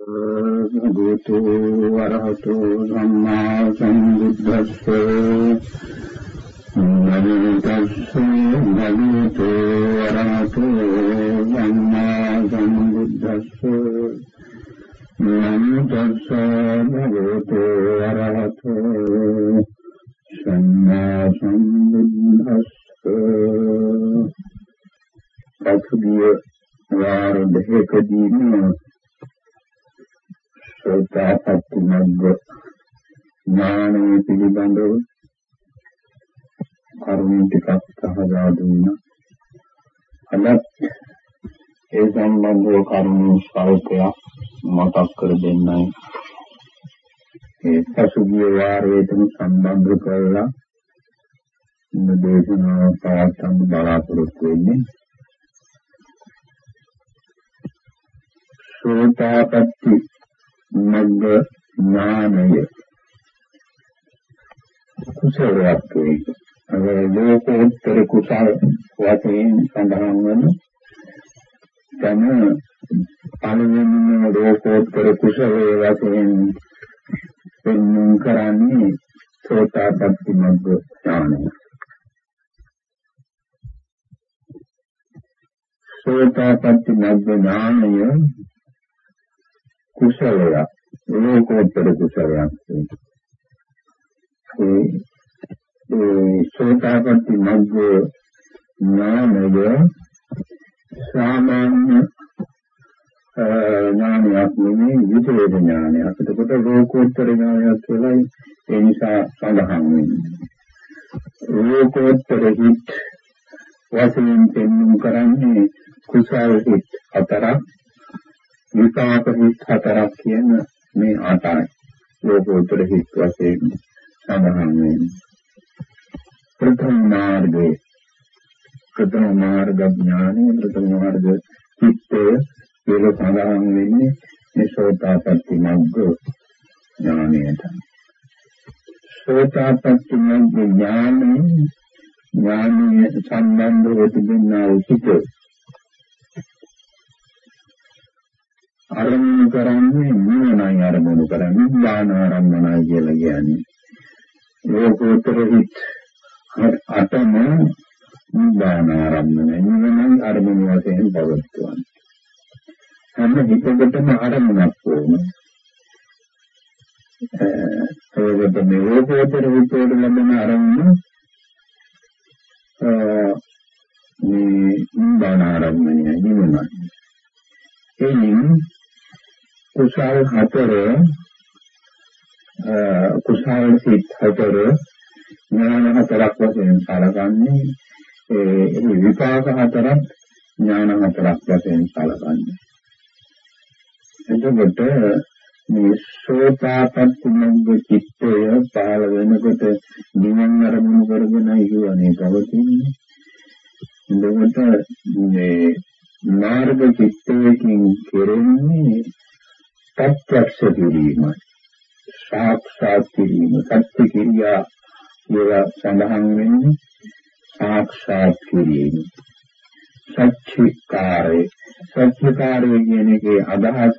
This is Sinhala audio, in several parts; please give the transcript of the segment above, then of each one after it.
භගවතු වරහතු සම්මා සම්බුද්දස්ස නමෝ තස්ස භගවතු වරහතු සම්මා සම්බුද්දස්ස නමෝ තස්ස භගවතු වරහතු සම්මා සම්බුද්දස්ස පසුගිය වාර දෙකකදීම සෝතාපට්ටි මග්ග ඥානය පිළිබඳව කරුණු ටිකක් සහජා දුන්නා. අදත් ඒ සම්බන්ධව කරුණු ස්වල්පයක් මතක් කර දෙන්නයි. ඒ පසුගිය වාරයේදී සම්බන්ධ කරලා ඉන්න දේශනාව පවත්වන්න බලාපොරොත්තු වෙන්නේ. සෝතාපට්ටි මග්ග ඥානය කුසලයක් වේ. අර ලෝකෝත්තර කුසල වශයෙන් සඳහන් වන තම පළවෙනිම ලෝකෝත්තර කුසලයේ වශයෙන් පෙන්වන කරන්නේ සෝතාපට්ටි මග්ග ඥානය. සෝතාපට්ටි මග්ග ඥානය කුසලයක් ලෝකෝත්තර කුසලයක් ඒ ඒ සෝතාපට්ටි මග්ග ඥානය සාමාන්‍ය ඥානයක් නෙමෙයි විදේද ඥානයක්. එතකොට ලෝකෝත්තර ඥානයක් කියලා ඒ නිසා සඳහන් වෙන්නේ. ලෝකෝත්තර හිත් වශයෙන් පෙන්වු කරන්නේ කුසල හිත් හතරක් විපාක හිත් හතරක් කියන මේ අටයි ලෝකෝත්තර හිත් වශයෙන් සඳහන් වෙන්නේ. ප්‍රථම මාර්ගයේ. ප්‍රථම මාර්ග ඥානය ප්‍රථම මාර්ග චිත්තය. ඒක සඳහන් වෙන්නේ මේ සෝතාපට්ටි මග්ග ඥානයට. සෝතාපට්ටි මග්ග ඥානය ඥානීය සම්බන්ධව තිබෙනා උසිත අරමුණු කරන්නේ නිවනයි අරමුණු කරන්නේ ඥාන ආරම්භණයි කියලා කියන්නේ. ලෝකෝත්තර හිත් අතම ඥාන ආරම්භණය නිවනයි අරමුණු වශයෙන් පවත්වන්නේ. හැම හිතකටම අරමුණක් ඕන. ඒකට මේ ලෝකෝත්තර හිතේට ලැබෙන අරමුණ මේ ඥාන ආරම්භණය නිවනයි. එයින් කුසල් හතර කුසල් සිත් හතර ඥාන හතරක් වශයෙන් සැලකන්නේ. ඒ විපාක හතරක් ඥාන හතරක් වශයෙන් සැලකන්නේ. එතකොට මේ සෝතාපට්ටි මග්ග චිත්තය පාල වෙනකොට නිවන් අරමුණු කරගෙන ඉවනේ පවතින්නේ. එතකොට මේ මාර්ග චිත්තයෙන් කෙරෙන්නේ ප්‍රත්‍යක්ෂ කිරීමයි සාක්ෂාත් කිරීම සත්‍ය කිරියා කියලා සඳහන් වෙන්නේ සාක්ෂාත් කිරීම. සත්‍චිකාරය සත්‍චිකාරය කියන එකේ අදහස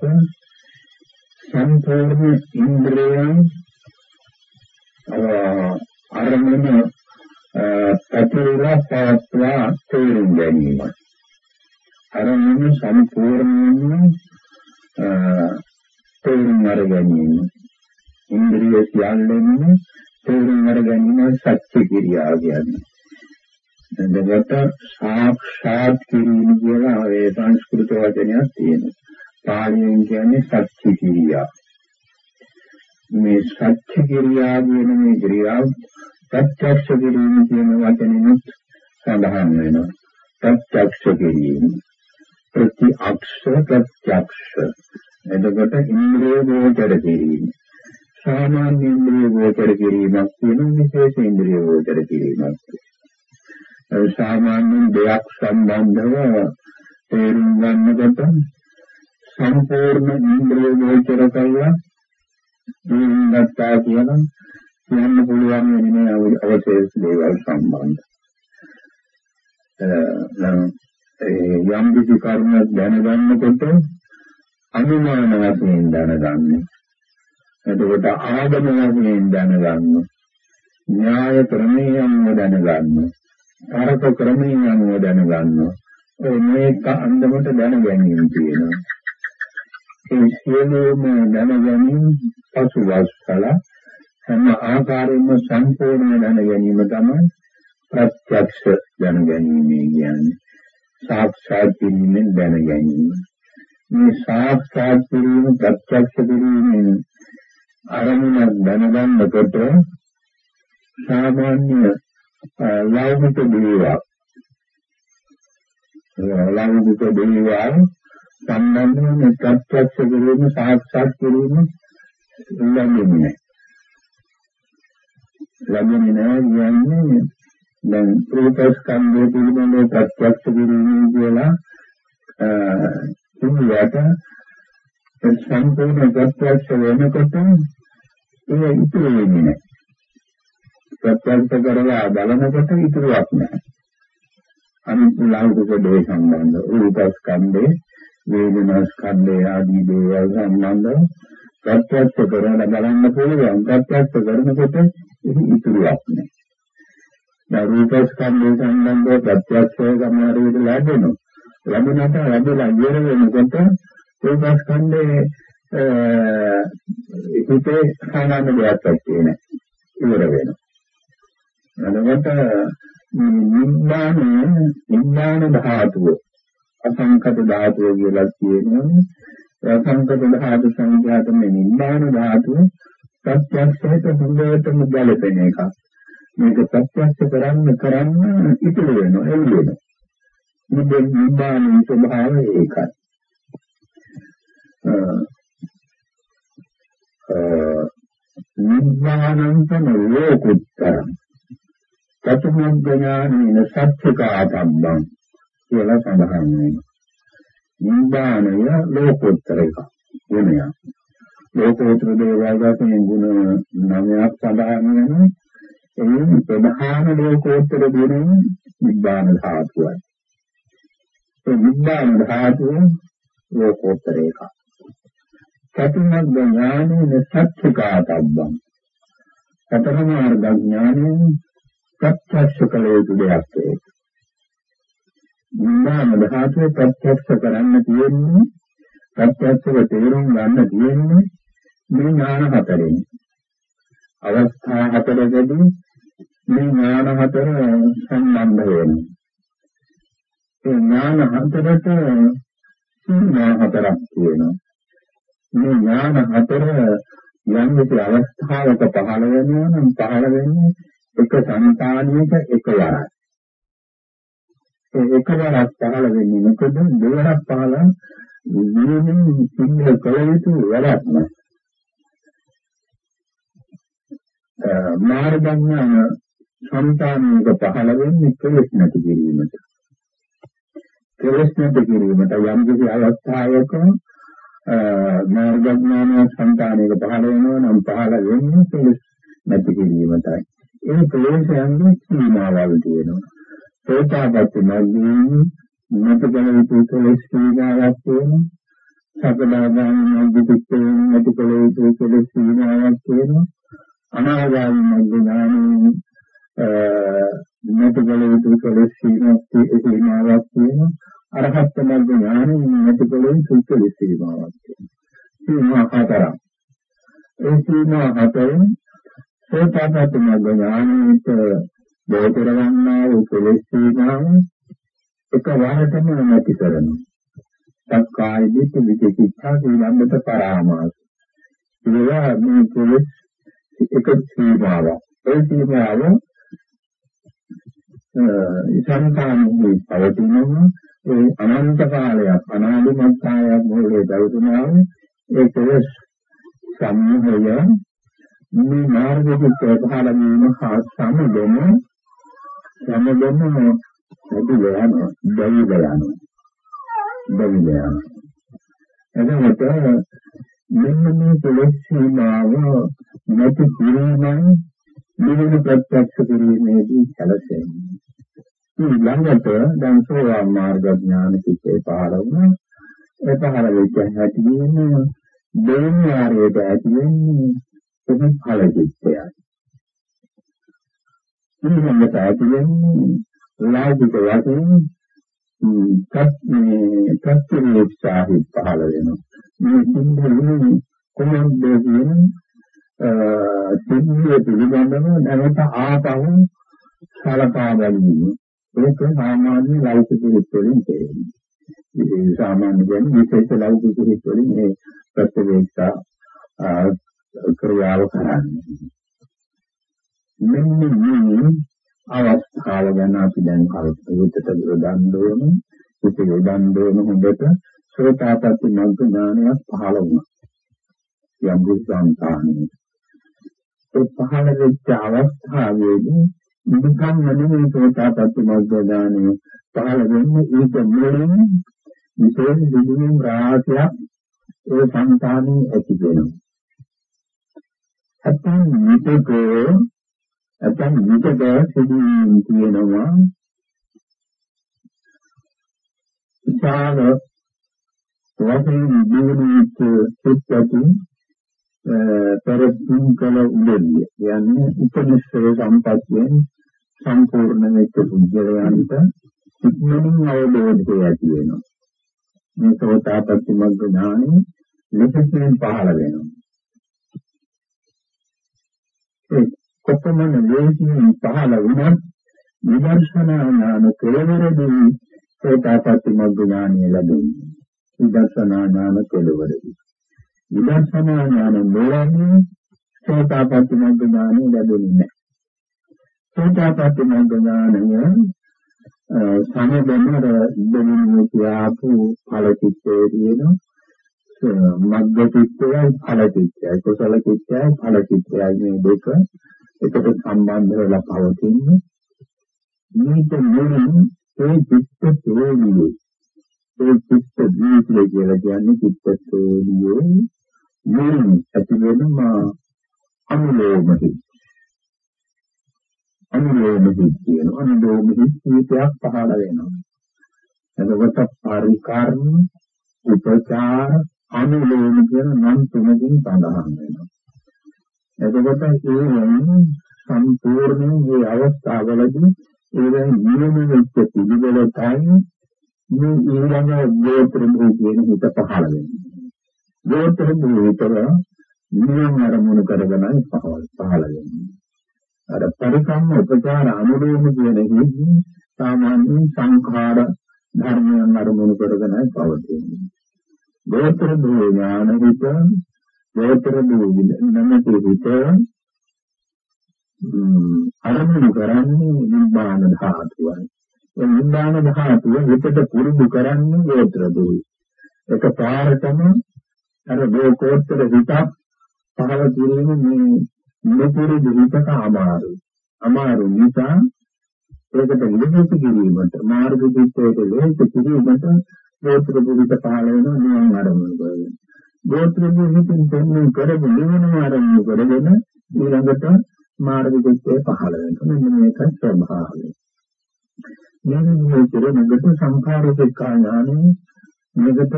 සම්පූර්ණ ඉන්ද්‍රියයන් අරමුණ පැතිරලා පවත්වා තේරුම් ගැනීමයි අරමුණ සම්පූර්ණයෙන්ම තේරුම් අර ගැනීම ඉන්ද්‍රිය සියල්ලෙන්ම තේරුම් අර ගැනීම සත්‍ය කිරියාව කියන්නේ. එතකොට සාක්ෂාත් කිරීම කියලා ඒ සංස්කෘත වචනයක් තියෙනවා. පාලියෙන් කියන්නේ සත්‍ය කිරියාව. මේ සත්‍ය කිරියාව කියන මේ ක්‍රියාව ප්‍රත්‍යක්ෂ කිරීම කියන වචනෙත් සඳහන් වෙනවා. ප්‍රත්‍යක්ෂ කිරීම. ප්‍රතිඅක්ෂ ප්‍රත්‍යක්ෂ එතකොට ඉන්ද්‍රිය ගෝචර කිරීම. සාමාන්‍ය ඉන්ද්‍රිය ගෝචර කිරීමක් කියන විශේෂ ඉන්ද්‍රිය ගෝචර කිරීමක්. සාමාන්‍ය දෙයක් සම්බන්ධව තේරුම් ගන්නකොට සම්පූර්ණ ඉන්ද්‍රිය ගෝචර කළා දිනගතා කියන කියන්න පුළුවන් වෙන්නේ අවශේෂ දේවල් සම්බන්ධ. නම් යම් කිසි කර්මයක් දැනගන්නකොට අනුමාන වශයෙන් දැනගන්නේ. එතකොට ආගම වශයෙන් දැනගන්නේ. න්‍යාය ක්‍රමයෙන් දැනගන්නේ. තරක ක්‍රමයෙන් දැනගන්නේ. ඒ මේක අන්දමට දැන ගැනීම තියෙනවා. ඒ සියලුම දැන ගැනීම පසුවස්සල හැම ආකාරයෙන්ම සම්පූර්ණ දැන ගැනීම තමයි ප්‍රත්‍යක්ෂ දැන ගැනීම කියන්නේ. සාක්ෂාත් කිරීමෙන් දැන ගැනීම. මේ සාක්ෂාත් කිරීම ප්‍රත්‍යක්ෂ කිරීමෙන් අරමුණක් දැනගන්නකොට සාමාන්‍ය ලෞකික දේවල් ලෞකික දේවල් සම්බන්ධව මේ ප්‍රත්‍යක්ෂ කිරීම සාක්ෂාත් කිරීම ලැබෙන්නේ නැහැ. ලැබෙන්නේ නැහැ කියන්නේ දැන් රූපස්කන්ධය පිළිබඳව ප්‍රත්‍යක්ෂ කිරීම කියලා කිව්වට සම්පූර්ණ ප්‍රත්‍යක්ෂ වෙනකොට ඒ ඉතුරු වෙන්නේ නැහැ. ප්‍රත්‍යක්ෂ කරලා බලනකොට ඉතුරුවක් නැහැ. අනිත් ලෞකික දේ සම්බන්ධ රූපස්කන්ධේ වේදනාස්කන්ධය ආදී දේවල් සම්බන්ධව ප්‍රත්‍යක්ෂ කරලා බලන්න පුළුවන්. ප්‍රත්‍යක්ෂ කරනකොට ඉතින් ඉතුරුවක් නැහැ. දැන් රූපස්කන්ධය සම්බන්ධව ප්‍රත්‍යක්ෂය සමහර විට ලැබෙනවා. ලැබුණාට ලැබලා ඉවර වෙනකොට රූපස්කන්ධයේ හිතේ සාමාන්‍ය දෙයක් ඇත්තේ නැහැ. ඉවර වෙනවා. එතකොට නිබ්බාන නිබ්බාන ධාතුව අසංකත ධාතුව කියලා කියනවා. අසංකත ධාතු සංඛ්‍යාතම නිබ්බාන ධාතුව ප්‍රත්‍යක්ෂයට හොඳටම ගැලපෙන එකක්. මේක ප්‍රත්‍යක්ෂ කරන්න කරන්න ඉතුරු වෙනවා එළි වෙනවා. නිබ්බාන නිබ්බාන ස්වභාවය ඒකයි. නිබ්බානන්තම ලෝකුත්තරං චතුම්ම ඥානේන සත්‍යකාතබ්බං කියලා සඳහන් වෙනවා. නිබ්බානය ලෝකෝත්තර එක ගුණයක්. ලෝකෝත්තර දේවල් වශයෙන් ගුණ නවයක් සඳහන් වෙනවා. එයින් ප්‍රධාන ලෝකෝත්තර ගුණය නිබ්බාන ධාතුවයි. ඒ නිබ්බාන ධාතුව ලෝකෝත්තර එක. චතුම්ම ඥානේන සත්‍යකාතබ්බං සතර මාර්ග ඥානයෙන් ප්‍රත්‍යක්ෂ කළ යුතු දෙයක් ඒක. නිර්මාණ ධාතුව ප්‍රත්‍යක්ෂ කරන්න තියෙන්නේ ප්‍රත්‍යක්ෂව තේරුම් ගන්න තියෙන්නේ මේ ඥාන හතරෙන්. අවස්ථා හතරකදී මේ ඥාන හතර සම්බන්ධ වෙනවා. ඒ ඥාන හතරට සීමා හතරක් තියෙනවා. මේ ඥාන හතර යම් කිසි අවස්ථාවක පහළ වෙනවා නම් පහළ වෙන්නේ එක සංතානියක එකවරයි. ඒ එකවරක් පහළ වෙන්නේ මොකද දෙවරක් පහළ වීමෙන් සිද්ධ කළ යුතු වැඩක් නෑ. මාර්ගඥාන සංතානියක පහළ වෙන්නේ කෙලෙස් නැති කිරීමට. කෙලෙස් නැති කිරීමට යම් කිසි අවස්ථාවක මාර්ගඥාන සංතානියක පහළ වෙනවා නම් පහළ වෙන්නේ කෙලෙස් නැති කිරීමටයි. ඒ ප්‍රවේශයන්ගේ සීමාවල් තියෙනවා. සෝතාපට්ටි මාර්ගයෙන් නැතිකල යුතු කෙලෙස් සීමාවක් තියෙනවා. සකදාගාමී මාර්ගිකයෙන් නැතිකල යුතු කෙලෙස් සීමාවක් තියෙනවා. අනාගාමී මාර්ගයෙන් නැතිකල යුතු කෙලෙස් සීමාවක් තියෙනවා. අරහත් මාර්ග ඥානෙ නැතිකල යුතු කෙලෙස් සීමාවක් තියෙනවා. සීමා හතරක්. ඒ සීමා හතරෙන් සෝතාපට්ටි මාර්ග ඥානෙට බෝධ කරගන්නා වූ කෙලෙස් සීමාව එකවරටම නැති කරනවා. සක්කාය දිට්ඨි විචිකිච්ඡා සීලම්බත පරාමාස. ඒවා මේ කෙලෙස් එක සීමාවක්. ඒ සීමාව ඉසංකාමී පවතිනවා. ඒ අනන්ත කාලයක් අනාදිමත් කාලයක් මොලේ දවතුනා ඒ කෙලෙස් සම්මෝහය මේ මාර්ගයේ පහළ වීම හා සමගම සමගම ඇදිලා යනවා බැවිලා යනවා බැවිලා යනවා එතකොට මෙන්න මේ කෙලෙස් සීමාව නැති කිරීමයි නිවන ප්‍රත්‍යක්ෂ කිරීමේදී සැලසෙන්නේ ළඟට දැන් සෝවාන් මාර්ග ඥාන කිච්චේ පහළ වුණා ඒ පහළ වෙච්ච හැටි කියන්නේ දෙවියාරයට ඇති වෙන්නේ ඒක ඵල චිත්තයයි. ඊළඟට ඇති වෙන්නේ ලෞකික වශයෙන් මේ ප්‍රත්‍යක්ෂාහි පහළ වෙනවා. මේ සිද්ධියේ කොහොමද කියන්නේ සිද්ධිය පිළිබඳව නැවත ආපහු සලකා බැලීම. ඒක සාමාන්‍ය ලෞකික හිතවලින් තේරෙනවා. ඒ සාමාන්‍ය කියන්නේ විශේෂ ලෞකික හිතවලින් මේ ප්‍රත්‍යක්ෂා ක්‍රියාව කරන්නේ. මෙන්න මේ අවස්ථාව ගැන අපි දැන් කල්පිතට යොදන්න ඕනේ. ඒක යොදන්න ඕන හොඳට සෝතාපට්ටි මග්ග ඥානයක් පහළ වුණා. යම් බුද්ධාන්තානේ. ඒ පහළ වෙච්ච අවස්ථාවේදී නිකන් නෙමෙයි සෝතාපට්ටි මග්ග ඥානය පහළ වෙන්නේ ඒක මුලින් විශේෂ දිනුම් රාශියක් ඒ සංතානේ ඇති වෙනවා. අතන් විතකෝ අතන් විතක සිදුවීම් තියෙනවා විශාල වශයෙන් දිනුනෙච්ච සිත්ති පෙරතුම් කල උදෙවිය. යන්නේ උපනිෂද සම්පත්තියෙන් සම්පූර්ණ වෙච්ච පුද්ගලයන්ට ඉක්මනින් අවබෝධය ඇති වෙනවා. මේ සෝතාපට්ටි මග්ග ඥානෙ ලෙසකින් පහළ වෙනවා. ඒ කොපමණ ලේසියෙන් පහළ වුණත් විදර්ශනා ඥාන කෙලවරදී සෝතාපට්ටි මග්ග ඥානය ලැබෙනවා විදර්ශනා ඥාන කෙලවරදී. විදර්ශනා ඥාන නොලන්නේ සෝතාපට්ටි මග්ග ඥානය ලැබෙන්නේ නැහැ. සෝතාපට්ටි මග්ග ඥානය සමබෙන්නර දෙවියන් කියආපු ඵල චිත්තේ තියෙන මග්ග චිත්තයයි ඵල චිත්තයයි කුසල චිත්තයයි ඵල චිත්තයයි මේ දෙක එකට සම්බන්ධ වෙලා පවතින්නේ. මේක මුලින් ඒ චිත්ත තෝනියේ ඒ චිත්ත දීපල කියලා කියන්නේ චිත්ත තෝනියේ මුලින් ඇති වෙනම අනුලෝමයි අනුලෝම හිත් කියන අනුලෝම හිත් කීපයක් පහළ වෙනවා. එතකොට පරිකර්ම, උපචාර, අනුලෝම කියන නම් තුනකින් සඳහන් වෙනවා. එතකොට ඒ සම්පූර්ණ මේ අවස්ථාවලදී ඒවෙන් නියම වෙච්ච පිළිවෙලටයි මේ ඊළඟ ගෝත්‍ර භූතයෙන් හිත පහළ වෙන්නේ. ගෝත්‍ර භූතර නියම අරමුණු කරගෙනයි පහළ වෙන්නේ. අර පරිසම්ම උපචාර අනුරෝධ කියන හේතුන් සාමාන්‍ය සංඛාර ධර්මයන් අරමුණු කරගෙනයි පවතින්නේ. ගෝත්‍ර දෝ ඥාන හිත, ගෝත්‍ර දෝ නමති හිත අරමුණු කරන්නේ නිබ්බාන ධාතුවයි. ඒ නිබ්බාන ධාතුව හිතට පුරුදු කරන්නේ ගෝත්‍ර දෝයි. එක පාරටම අර ලෝකෝත්තර හිතක් පහළ කිරීම මේ මෙතන දෙහිතක අමාරු. අමාරු නිසා ඒකට විදෙස් කිරීමට මාර්ග දිත්තේට ලේස කිරීමට ගෝත්‍ර බුද්ධ පහළ වෙන නියම ආරම්භ කරගන්න. ගෝත්‍ර බුද්ධින් තෙන්නේ කරපු නිවන ආරම්භ කරගෙන ඊළඟට මාර්ග දිත්තේ පහළ වෙනවා. මෙන්න මේක ස්වභාවය. මෙන්න මේ කෙරෙනකට සංඛාරිකා ඥානෙ මේකට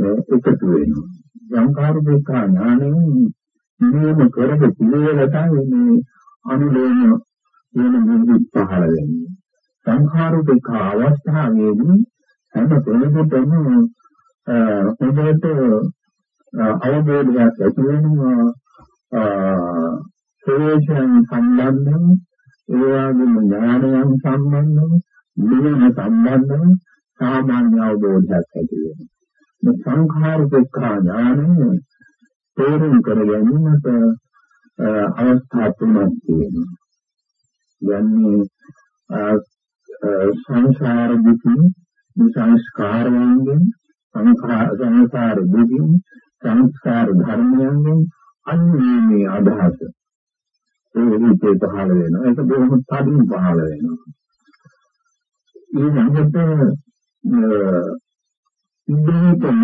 එකතු වෙනවා. සංඛාරිකා ඥානෙ නියම කරපු පිළිවෙලටයි මේ අනුලෝම කියන මුදු පහළ වෙන්නේ. සංඛාරුක අවස්ථාවේදී හැම කෙනෙකුටම හොඳට අවබෝධයක් ඇති වෙනවා ප්‍රවේශයන් සම්බන්ධව ඒ වගේම ඥානයන් සම්බන්ධව නිවන සම්බන්ධව සාමාන්‍ය අවබෝධයක් ඇති වෙනවා. මේ සංඛාරික ඥානය තේරුම් කර ගැනීමට අවස්ථා තුනක් තියෙනවා. යන්නේ සංසාර දුකින් සංස්කාරයෙන් සංසාර දුකින් සංස්කාර ධර්මයෙන් අන්‍යමේ අදහස ඒ විදිහට පහළ වෙනවා. ඒක බොහොම තදින් පහළ වෙනවා. ඊළඟට ඉන්ද්‍රියතම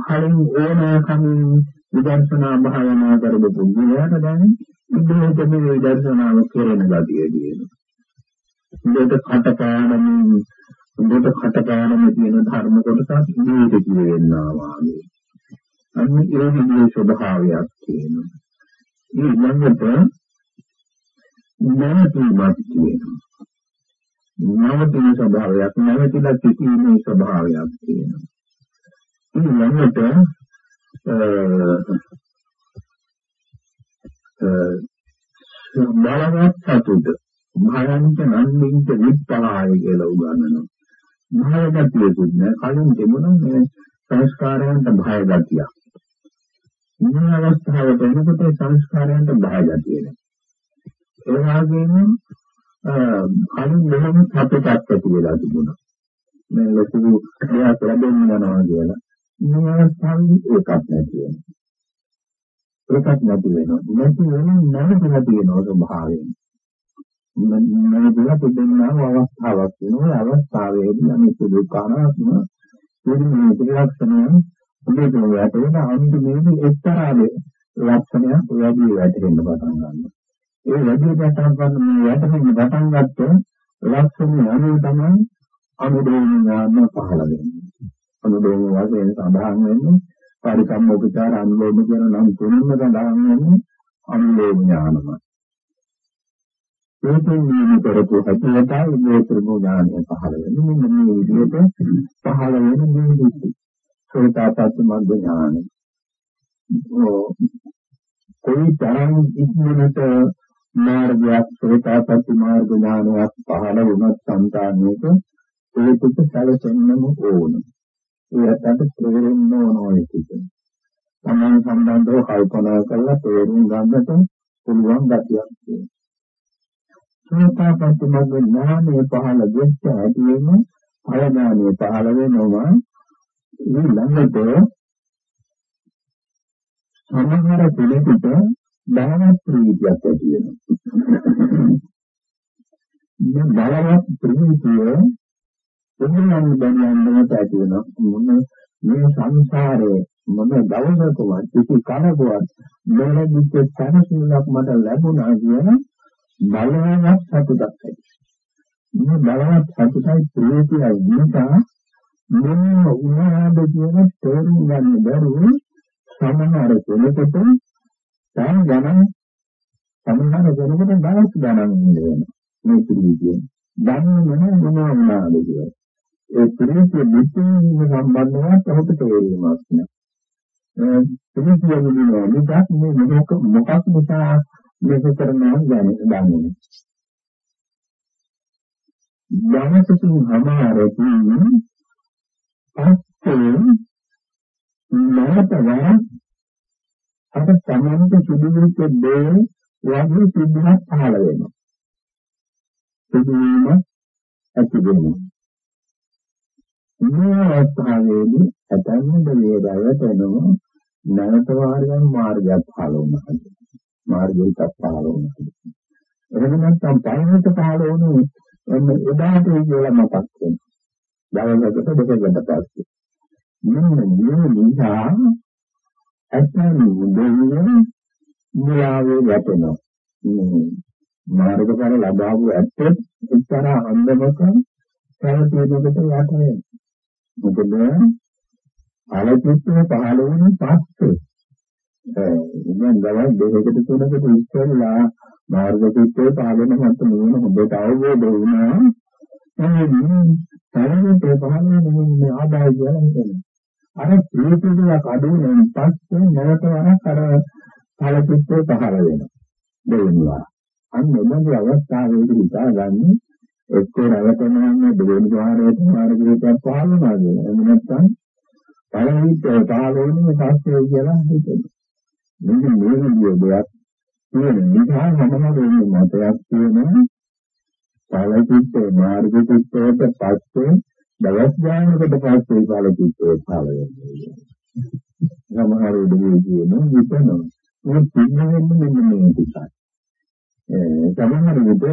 කලින් ඕනෑකමින් විදර්ශනා භාවනා කරපු පුද්ගලයාට දැන් ඉදිරියට මේ විදර්ශනාව කෙරෙන ගතිය දිනවා. ඉතින් කටපාඩමින් උඹට කටපාඩම තියෙන ධර්ම කොටසක් ඉදිරියට කියවෙන්නා වාගේ. අන්න ඒ විදිහේ ස්වභාවයක් තියෙනවා. මේ ළඟට නැවතීමක් තියෙනවා. නැවතීම ස්වභාවයක් නැවතිලා සිටීමේ ස්වභාවයක් තියෙනවා. මේ ළඟට බලවත් සතුට භයන්ත නන්දින්ත විප්පලාය කියලා උගන්වනවා. භය ගතියකුත් නෑ කලින් තිබුණා මේ සංස්කාරයන්ට භය ගතිය. මේ අවස්ථාවට එනකොට සංස්කාරයන්ට භය ගතිය නෑ. ඒ වගේම කලින් මෙහෙම සතුටක් ඇති වෙලා තිබුණා. මේ ලොකු දෙයක් ලැබෙන්න යනවා කියලා. මේ අවස්ථාවේ ඒකක් නැති වෙනවා. ඒකක් නැති වෙනවා. නැති වෙන නැති නැති වෙනවා ස්වභාවයෙන්. නැතිලා තිබෙනා අවස්ථාවක් වෙනවා. අවස්ථාවේදී අනිත් දුක්ඛානාත්ම මේ ත්‍රිලක්ෂණය උදේට වැටෙන අන්තිමේදී එක්තරාවේ ලක්ෂණයක් වැඩි වැටෙන්න පටන් ගන්නවා. ඒ වැඩි පටන් ගන්න මේ වැටෙන්න පටන් ගත්ත ලක්ෂණය අනුව තමයි අනුදෝම ඥාන පහළ වෙන්නේ. අනුදෝම වශයෙන් සඳහන් වෙන්නේ පරිසම්මෝපචාර අනුලෝම කියන නම් තුනම සඳහන් වෙන්නේ අනුලෝම ඥානමයි. ඒකෙන් මේ කරපු හැටියටයි මේ ප්‍රබෝධ ඥානය පහළ වෙන්නේ. මෙන්න මේ විදිහට පහළ වෙන මේ විදිහ. සෝතාපට්ටි මග්ග ඥානය. කොයි තරම් ඉක්මනට මාර්ගයක් සෝතාපට්ටි මාර්ග ඥානයක් පහළ වුණත් සංකාණයක ඒකක සැලසෙන්නම ඕන. ඒකට තේරෙන්න ඕනෝයි කියන්නේ. තමන් සම්බන්ධව කල්පනා කරලා තේරුම් ගන්නට පුළුවන් ගැතියක් තියෙනවා. සෝතාපට්ටි මග්ග ඥානය පහළ වෙච්ච හැටියෙම ඵල ඥානය පහළ වෙනවා ඊළඟට සමහර කෙනෙකුට බලවත් ප්‍රීතියක් ඇති වෙනවා. මේ බලවත් ප්‍රීතිය එන්නන් දැනගන්නට ඇති වෙනවා. මොන මේ සංසාරේ මොන දවසකවත් කිසි කනකවත් මෙලෙදිච්ච තනසුලක් මට ලැබුණා කියන බලවත් සතුටක් ඇති. මේ බලවත් සතුටයි ප්‍රීතියයි නිසා මෙන්න උනාද කියන තේරුම් ගන්න බැරුව සමහර කෙනෙකුට දැන් ගණන් සමහර කෙනෙකුට දවස් ගණන් ඉඳලා මේ ප්‍රීතිය. දන්නේ නැහැ මොනවා වුණාද කියලා. ඒ ප්‍රීතිය දෙකකින් සම්බන්ධව අපට තේරෙන්නේ නැහැ. ඒ ප්‍රීතිය නිදිනවා නිදක් මේ මොකක් මොකක් නිසා මේක කරනවා දැනෙන්නේ. දවසකින් හමාරකින් පස්සේ නැවතවර අප සමන්ත සුදුවිච්ච දේ වගේ සිද්ධාත් පහළ වෙනවා. සිදුවීම ඇති වෙනවා. මේ අවස්ථාවේදී ඇතැම්මද වේදයට එනවා නැවත වාරයන් මාර්ගයක් පහළ වුණා. මාර්ගයක් පහළ වුණා. එහෙම නැත්නම් පරිණත පහළ වුණේ එන්න එදාට කියලා මතක් වෙනවා. දවසකට දෙකකට පස්සේ. මෙන්න මේ නිසා ඇත්තම දෙවියන් මුලාවේ වැටෙනවා. මේ මාර්ගඵල ලබාවු ඇත්තත් එක්තරා අන්දමක පැවතීමකට යට වෙනවා. මොකද ආලෝකිතව පහළ වුණේ පස්සේ ඉතින් දවස් දෙකකට තුනකට ඉස්සෙල්ලා මාර්ග චිත්තේ පහළම මත නුවණ හොඳට අවබෝධ වුණා. එන්නේ තරමට පහළ වෙන්නේ ආදාය කියලා හිතෙනවා. අර ප්‍රීතියක් අඩු වෙන පස්සේ නැවත වරක් අර ඵල චිත්තේ පහළ වෙනවා. දෙවෙනිවා. අන්න එබඳු අවස්ථාවේදී හිතාගන්නේ එක්කෝ රැවටෙනවා දෙවෙනි වාරයට මාර්ගයට පහළ වෙනවා. එහෙම නැත්නම් පළවෙනි පහළ වෙන්නේ පස්සේ කියලා හිතෙනවා. මෙන්න මේ විදිය දෙයක් තියෙන නිසා මම මේ මතයක් තියෙනවා පාලකිත්තේ මාර්ග කිත්තේට පස්සේ දවස් ගානකට පස්සේ පාලකිත්තේ පහළ වෙනවා. සමහර උදේ කියන විතනෝ මේ පින්නවෙන්නේ මෙන්න මේ ටිකයි. ඒ සමහර විට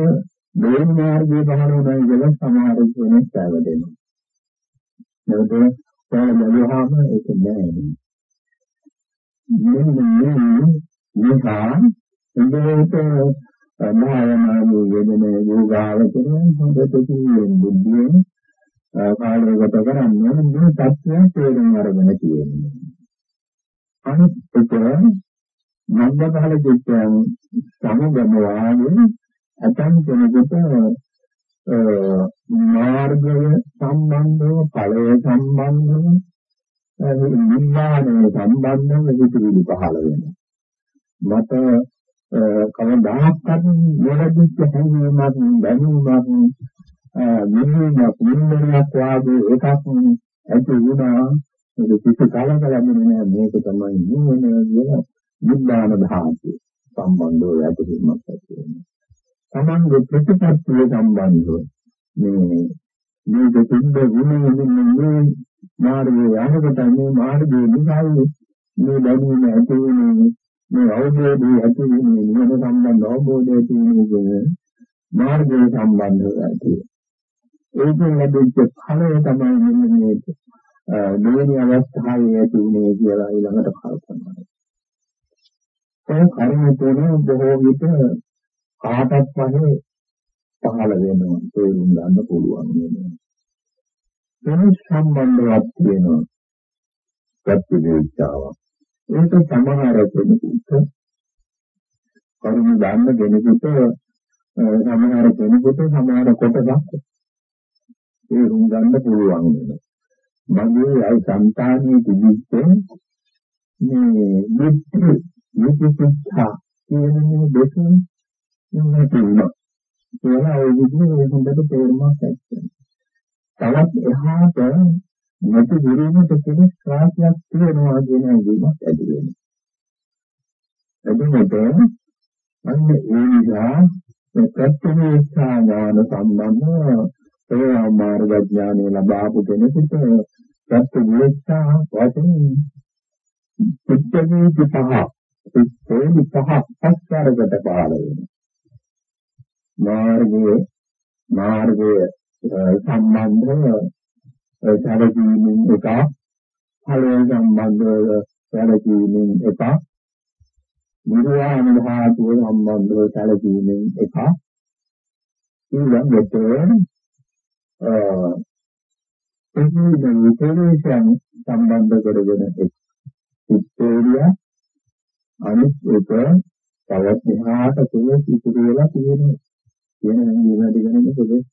දෙවන මාර්ගයේ පහළ වුණා කියලා සමහර කෙනෙක් පැවදෙනවා. නැවත පාල බැලුවාම ඒක නෑ. මෙන්න මේ නිසා ඉන්ද්‍රියට භාවනාවේ යෙදෙන යෝගාවචරයන් හොඳට තියෙන බුද්ධියෙන් කාලයකට කරන්නේ මේ தත්ත්වය තේරුම් අරගෙන තියෙනවා. අනිත් එක මන්ද පහළ දෙච්චයන් සමගම වාගේ ඇතන් කෙනෙකුට මාර්ගය සම්බන්ධව ඵලය සම්බන්ධව නිර්මාණය සම්බන්ධව හිතවිලි පහළ වෙනවා. මට කවදාහක්වත් නොලැබිච්ච හැඟීමක් දැනීමක් නිමීමක් නිමීමක් වාගේ එකක් ඇති වුණා. ඒක කිසි කාලයක ලැබෙන්නේ නැහැ. මේක තමයි නුවණ කියන විඥාන ධාතුව. සම්බන්ධව යටිමත් ඇති වෙනවා. තමන්ගේ ප්‍රතිපත්තිය සම්බන්ධව මේ මේ දෙකින්ද ගුණයෙන් මේ මාර්ගයේ යනකොට මේ මාර්ගයේ නිසායි මේ දැනීම ඇති වෙන්නේ. මේ අවබෝධය ඇති වෙන්නේ. නිවන සම්බන්ධ අවබෝධය ඇති වෙන්නේ මාර්ගය සම්බන්ධව ඇති. ඒකෙන් ලැබෙච්ච ඵලය තමයි මෙන්න මේ දෙවෙනි අවස්ථාවේ ඇති උනේ කියලා ඊළඟට කල්පනා කරනවා. ඒ කර්ම තුන බොහෝ විට කාටත් වගේ පහළ වෙනවා තේරුම් ගන්න පුළුවන් වෙනවා. වෙන සම්බන්ධයක් තියෙනවා. ප්‍රතිවේක්ෂාවක්. ඒක සමහර කෙනෙකුට කර්ම දාන්න කෙනෙකුට සමහර කෙනෙකුට සමහර කොටසක් තේරුම් ගන්න පුළුවන් වෙනවා. මගේ අයි సంతානයේ තිබිච්ච මේ මිත්‍ර මිත්‍රිකා කියන මේ දෙක නෙමෙයි. ඒවා ඒ විදිහේ හොඳට තේරුමක් ඇත්තේ. තවත් එහාට නැති විරීමට කෙනෙක් ශ්‍රාසයක් තියෙනවා කියන එකක් ඇති වෙනවා. එතකොට අන්න ඒ නිසා ප්‍රත්‍යක්ෂ ඥාන සම්බන්ධ ඒ මාර්ග ඥානය ලබාපු කෙනෙකුට ප්‍රත්‍යක්ෂ වශයෙන් පිටකේ පහ පිටකේ පහ පස්තරකට පාල වෙනවා. මාර්ගයේ මාර්ගයේ සම්බන්ධව සැලකීමෙන් එක ඵලය සම්බන්ධව සැලකීමෙන් එක නිර්වාණ ධාතුව සම්බන්ධව සැලකීමෙන් එක ඊළඟට එන්නේ විපේශයන් සම්බන්ධ කරගෙන එක් සිත්තේරිය අනිත් එක තවත් එහාට තුන ඉතුරු වෙලා තියෙනවා කියන මේ දිගට පොදේ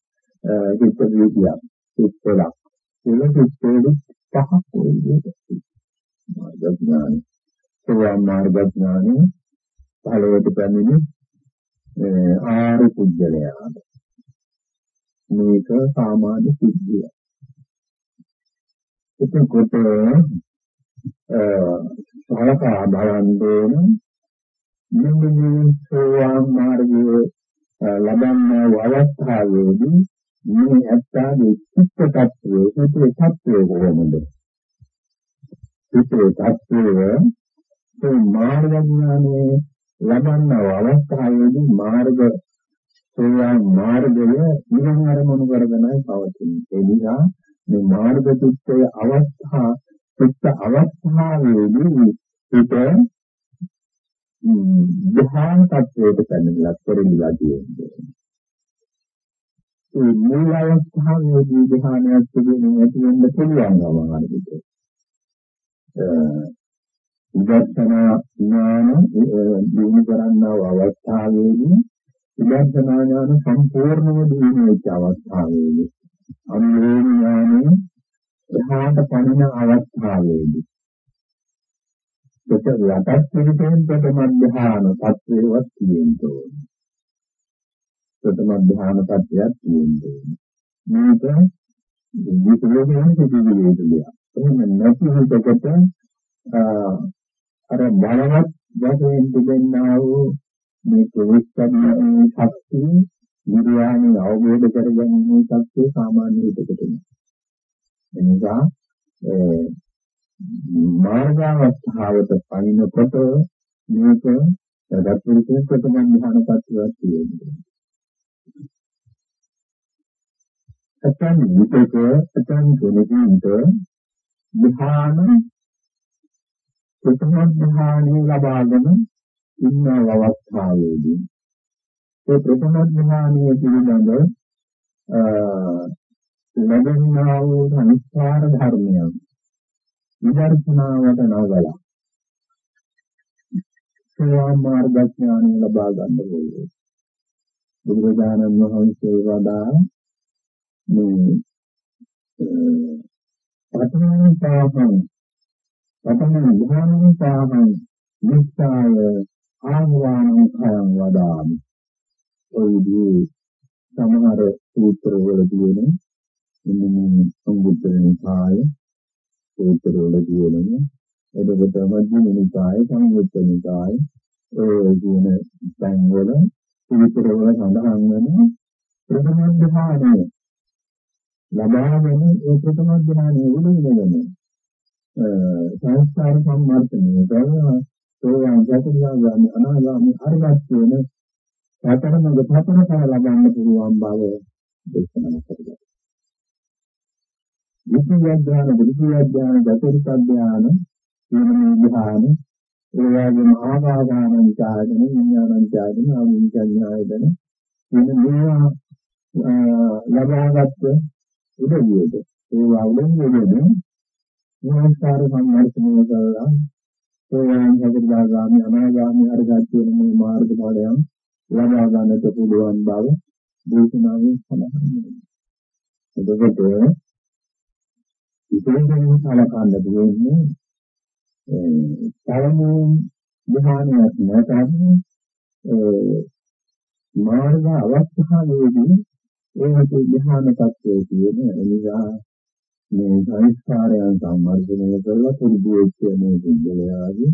චිත්ත වීතියක් චිත්තලක් එන චිත්තේලි පහක් ඔය විදිහට. මාර්ගඥාන. සෝවාන් මාර්ගඥාන. පළවෙනි පැමිණි ආරු පුජ්‍යලයාට. මේක සාමාන්‍ය සිද්ධිය. එතකොට සලකා බලන්න මෙන්න මේ සෝවාන් මාර්ගයේ ලබන්නා අවස්ථාවේදී මේ ඇත්තාගේ චිත්ත tattve හිතේ tattve කොහොමද? හිතේ tattve ඒ මාර්ග ඥානයේ ලබන්නා අවස්ථාවේදී මාර්ග සෝවාන් මාර්ගය නිවන් අරමුණු කරගෙනයි පවතින්නේ. ඒ නිසා මේ මාර්ග චිත්තයේ අවස්ථා චිත්ත අවස්ථාවේදී හිත ධ්‍යාන tattweට පැමිණලා පරිණිලා තියෙනවා. ඒ මූල අවස්ථාවේදී ධ්‍යානයක් තිබෙන්නේ නැති වෙන්න පුළුවන් ගමනකට. විදර්ශනා ඥාන දිනු කරන්නා අවස්ථාවේදී විදර්ශනා ඥාන සම්පූර්ණව දිනු වෙච්ච අවස්ථාවේදී අනුලෝම ඥානෙ එහාට පනින අවස්ථාවේදී ඒක යටත් පිළිපෙන් ප්‍රථම ධ්‍යාන තත්වේවත් තියෙනවා. ප්‍රථම ධ්‍යාන තත්වයක් තියෙනවා. මේක විපරිණාම සිදුවේ දෙයක්. එහෙම නැති හිතකට අර බලවත් වශයෙන් තිබෙනා වූ මේ ප්‍රවිෂ්ඨඥානයේ ශක්තිය නිර්වාණය අවබෝධ කරගැනීමේ ශක්තිය සාමාන්‍ය හිතකට නෑ. එනිසා මාර්ගාවස්ථාවට පනිනකොට මේක සදත්පුරුෂ ප්‍රථම ධ්‍යාන තත්ත්වයක් තියෙනවා. අතන් විතක අතන් කෙනෙකුට ධ්‍යාන ප්‍රථම ධ්‍යානෙ ලබාගෙන ඉන්න අවස්ථාවේදී ඒ ප්‍රථම ධ්‍යානයේ පිළිබඳ ලැබෙනා වූ සංස්කාර ධර්මයන් විදර්ශනාවට නගලා සෝවාන් මාර්ග ඥානය ලබා ගන්න ඕනේ. බුදුරජාණන් වහන්සේ වදා මේ පඨමං පාපං පඨමං ධානං පාපං නිස්සාය ආහ්වානං khයං වදාමි. ඒ විදිහේ සමහර සූත්‍රවල තියෙන ඉන්නේ සම්බුද්ධ නිකාය සූත්‍රවල තියෙනවා එතකොට මධ්‍යම නිකාය සංයුත්ත නිකාය ඒ කියන සංවල සූත්‍රවල සඳහන් වෙන ප්‍රථම ධ්‍යානය ලබාගෙන ඒ ප්‍රථම ධ්‍යානය උඩින්ගෙන සංස්කාර සම්මර්ථනය කරනවා සෝවාන් සතරගාමී අනාගාමී අරහත් වෙන සතරමඟ සතර කල ලබන්න පුළුවන් බව දේශනා කරනවා. විද්‍යා ඥාන, විද්‍යා ඥාන, චතුර්ථ ඥාන, සීලමය ඥාන, ඒ වගේම ආකාදානං ඥාන, විඥානං ඥාන, ආවිඥායතන කියන මේවා ලබාගත් උදවියද ඒවා උදවියද සංස්කාර සම්මර්ථනය කරලා සෝවාන් සතරදාගාමි අනාගාමි අරහත් වෙන මේ මාර්ග ඵලයන් ලබා ගන්නට පුළුවන් බව දේශනාවෙන් සඳහන් වෙනවා. එතකොට ඉතින් සලකන්න දෙන්නේ පළමු ධ්‍යානයක් නැතත් මාර්ග අවස්ථාවේදී ඒ හිතේ ධ්‍යාන tattve කියන එනිසා මේ සංස්කාරයන් සම්මර්ධනය කරලා පුරුදු වෙච්ච මේ බුද්ධලයාගේ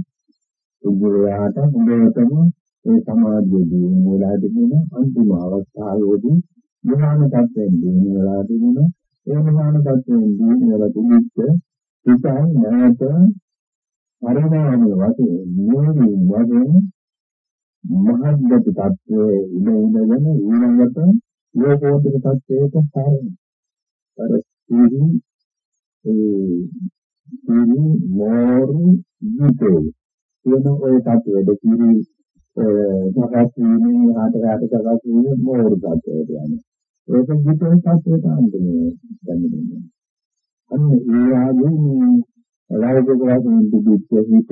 බුද්ධලයාට හොඳටම ඒ සමාධිය දිනු වෙලා තිබුණ අන්තිම අවස්ථාවේදී ධ්‍යාන tattවෙන් දිනු වෙලා තිබුණ ඒ ධ්‍යාන tattවෙන් දිනු වෙලා තිබිච්ච සිතයි නැවත පරිණාමය වශයෙන් නිවි වශයෙන් මහත්ගත tattve ඉඳ ඉඳගෙන ඊළඟට ලෝකෝත්තර tattවයට සාරයි. අර සිහි ඒ සිහි මෝරු ජීතේ කියන ওই tattve දෙකේ සකස් වීමේ ආකාරයට සකස් වීමේ මෝරු tattවයට යන්නේ. ඒක ජීතේ tattවයට අන්තිමේ ගන්නේ. අන්න ඒ ආදී ලෞකික වශයෙන් තිබිච්ච හිත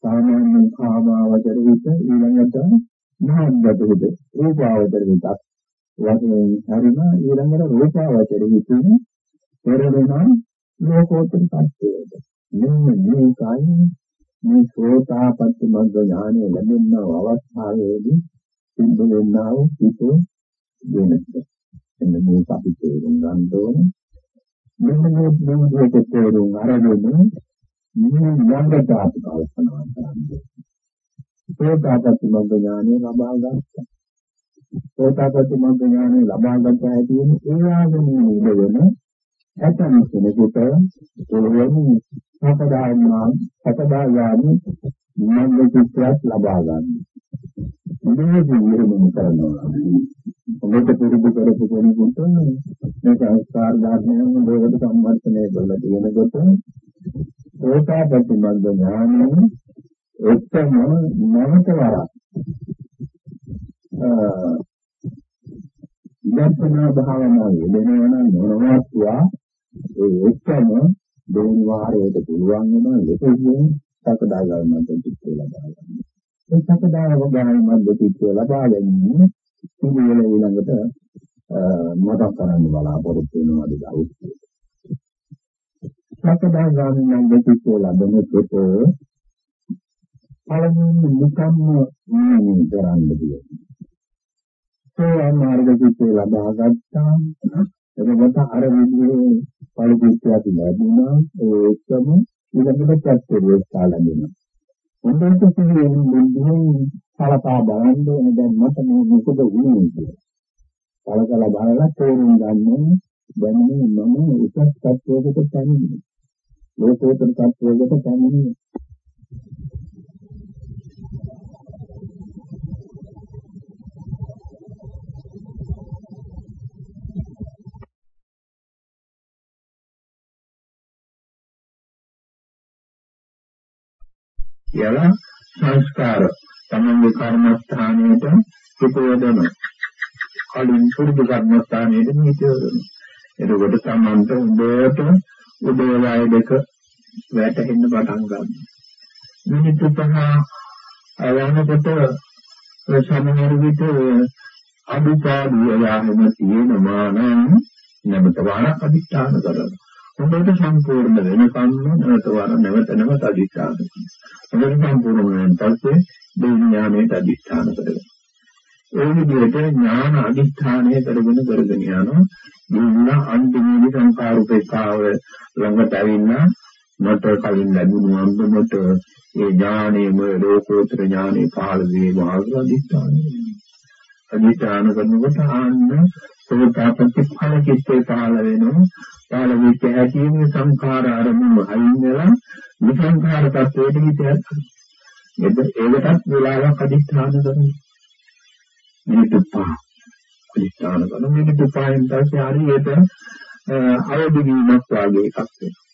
සාමාන්‍ය කාමාවචර හිත ඊළඟට මහත්ගත හිත රූපාවචර හිතක් වශයෙන් හරිම ඊළඟට රූපාවචර හිතේ පෙරෙනවා ලෝකෝත්තර සත්‍යයට මෙන්න මේකයි මේ සෝතාපට්ටි මග්ග ඥානය ලැබෙනා අවස්ථාවේදී සිද්ධ වෙන්නා වූ හිතේ වෙනස එන්න මේක අපි තේරුම් ගන්න ඕනේ මෙන්න මේ විදිහට තේරුම් අරගෙන මේ යංගතාව කල්පනා කරන්නේ. සෝතාපට්ටි මග්ග ඥානය ලබා ගන්නවා. සෝතාපට්ටි මග්ග ඥානය ලබා ගන්න හැටියෙන් ඒ ආගම නිදවෙන ඇතන කෙනෙකුට පොළොවෙන් සකදායමා සකදායාමි මග්ග චිත්තයක් ලබා ගන්න. මේ විදිහට කරනවා. ඔබට පුරුදු කරපු කෙනෙකුට මේ සංස්කාර ධර්මයන් දෙකට සම්වර්ධනය කරලා තියෙනකොට සෝතාපට්ටි මග්ග ඥානය එක්තම නැවත වරක් දර්ශනා භාවනාවේ දෙනවන මොනවාක්වා ඒ එක්තම දෙවන වාරයට පුළුවන් වෙන ලෙසකින් සකදා ගන්නට චිත්තය ලබා ගන්න. ඒ සකදා ගන්න චිත්තය ලබා ගැනීම ඉතින් ඊළඟට මතක් කරන්න බලාපොරොත්තු වෙනවාද දවසේ. සකදා ගන්න නම් චිත්තය ලැබෙනකොට පළමුවෙන් නිකම්ම නියමයෙන් කරන්න තියෙනවා. ඒ මාර්ග චිත්තය ලබා ගත්තා. එතකොට අර විදිහේ පරිචිත්තයක් ලැබුණා. ඒ එක්කම ඊළඟට ප්‍රත්‍යක්ෂ ලැබෙනවා. හොඳට සිහියෙන් බුද්ධියෙන් කලපා බලන්න ඕනේ දැන් මට මේ මොකද වුනේ කියලා. කලකලා බලලා තේරුම් ගන්න දැන් මේ මම උසස් තත්වයකට පැමිණෙන්නේ. ලෝකෝත්තර තත්වයකට පැමිණෙන්නේ. කියලා සංස්කාර තමන්ගේ කර්මස්ථානයට පිටවදන කලින් පුරුදු කර්මස්ථානයට නිතර එතකොට සමන්ත උඩට උදේ වය දෙක වැටෙන්න පටන් ගන්නවා. මිනිත්තු පහ අයනකොට සමහර විට අදුපාඩු යාම තියෙනවා නම් නැමත වාරක් අදිස්ථාන කරනවා. හොඳට සම්පූර්ණ වෙනකම් නැවත වාර නැවත නැවත අදිස්ථාන කරනවා. හොඳට සම්පූර්ණ වෙන පස්සේ දෙවිඥාණයට අදිස්ථාන කරනවා. ඒ විදිහට ඥාන අදිස්ථානය කරගෙන කරගෙන යනවා. දුන්න අන්තිමේදී සංකාර උපේක්ෂාව ළඟට ඇවිල්ලා මට කලින් ලැබුණු අන්දමට ඒ ඥානෙම ලෝකෝත්තර ඥානෙ පහළ වේවා කියලා අදිස්ථානය. අදිස්ථාන කරනකොට ආන්න සෝතාපට්ටි ඵල කිත්තේ පහළ වෙනවා. පහළ වෙච්ච හැටිම සංඛාර ආරම්භම අයින් වෙලා විසංඛාර තත්වයට හිතයක්. ඒකටත් වෙලාවක් අදිස්ථාන කරනවා. මිනිත්තු පහ අදිස්ථාන කරන මිනිත්තු පහෙන් පස්සේ හරියට අවදි වීමක් වාගේ එකක් වෙනවා.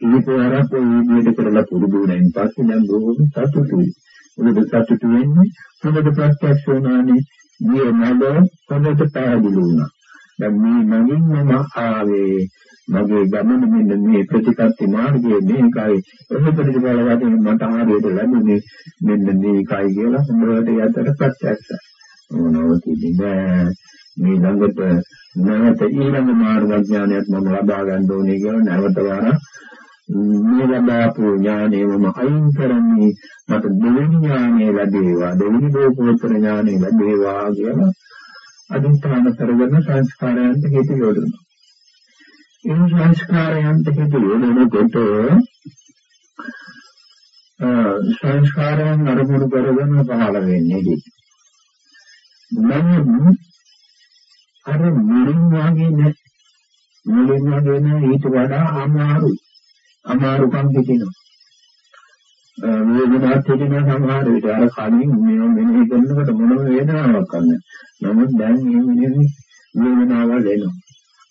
ඊපොරක් ඔය විදිහට කරලා පුරුදු වුණායින් පස්සේ දැන් බොහොම සතුටුයි. මොකද සතුටු වෙන්නේ හොඳට ප්‍රත්‍යක්ෂ වුණානේ. මේ නඩ හොඳට පැහැදිලි වුණා. දැන් මේ මගින් මම ආවේ මගේ ගමන මෙන්න මේ ප්‍රතිපත්ති මාර්ගයේ මේකයි එහෙ ප්‍රතිඵල වශයෙන් මට ආරයට ලැබුණේ මෙන්න මේකයි කියලා හොඳට යතට ප්‍රත්‍යක්ෂයි. මොනවද මේ ළඟට නැවත ඊළඟ මාර්ග ඥානයක් මම ලබා ගන්න ඕනේ කියලා නැවත වරක් මේ ලබාපු ඥානෙවම අයින් කරන්නේ මට දෙවෙනි ඥානෙ ලැබේවා. දෙවෙනි ලෝකෝත්තර ඥානෙ ලැබේවා කියලා අදිස්ථාන කරගෙන සංස්කාරයන්ට හේතු යොදනවා. ඒ සංස්කාරයන්ට හේතු යොදනකොට සංස්කාරයන් අරමුණු කරගෙන පහළ වෙන්නේ නම් අර මුලින් වගේ නෑ. මුලින් වගේ නෑ ඊට වඩා අමාරුයි. අමාරුකම් හිතෙනවා. වේදනාවක් හිතෙන සමහර විට අර කලින් මේ මෙනෙහි කරනකොට මොන වේදනාවක් ගන්න. නමුත් දැන් මේ මෙනෙහි වේදනාවල් එනවා.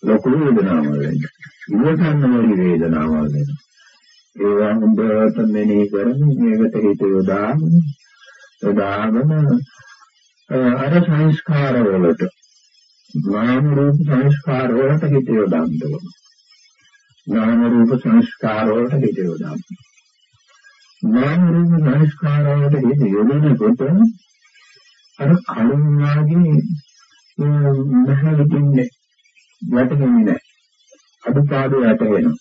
ලොකු වේදනාවක් එනවා. ඉවසන්න බැරි වේදනාවක් එනවා. ඒවා හොඳට මෙනෙහි කරමින් මේකට හිත යොදාගෙන යොදාගෙන අර සංස්කාර වලට නාම රූප සංස්කාර වලට හිත යොදාන්න ඕනේ. නාම රූප සංස්කාර වලට හිත යොදා. නාම රූප සංස්කාර වලට හිත යොදනකොට අර කලින් වාගේ මහලුකින්නේ වැටෙන්නේ නැහැ. අදුපාඩු යට වෙනවා.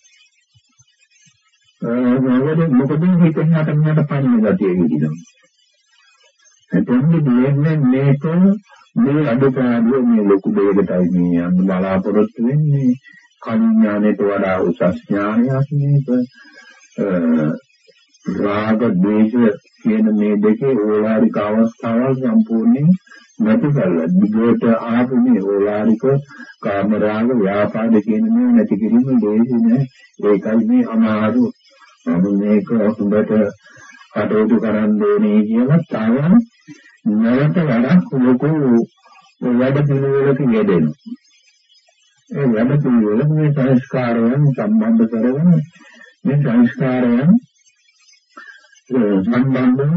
මොකද මොකද හිතෙන් හටන්නට පන්නේ ගතිය විදිහට. එතෙන්දි දෙන්නේ මේක මේ අදුපාඩුව මේ ලොකු දෙයකටයි මේ යන්න බලාපොරොත්තු වෙන්නේ. කලින් ඥානයට වඩා උසස් ඥානයක් මේක රාග ද්වේෂ කියන මේ දෙකේ ඕලාරික අවස්ථාවල් සම්පූර්ණයෙන් නැති කරලා දිගට ආපු මේ ඕලාරික කාම රාග ව්‍යාපාද කියන මේ නැති කිරීම දෙයයි නෑ. ඒකයි මේ අමාරු. අපි මේක හොඳට කටයුතු කරන්න ඕනේ කියලා තව නැවත වඩා ලොකු වැඩ පිළිවෙලක යෙදෙනවා. ඒ වැඩ පිළිවෙල මේ සංස්කාරයන් සම්බන්ධ කරගෙන මේ සංස්කාරයන් සම්බන්ධව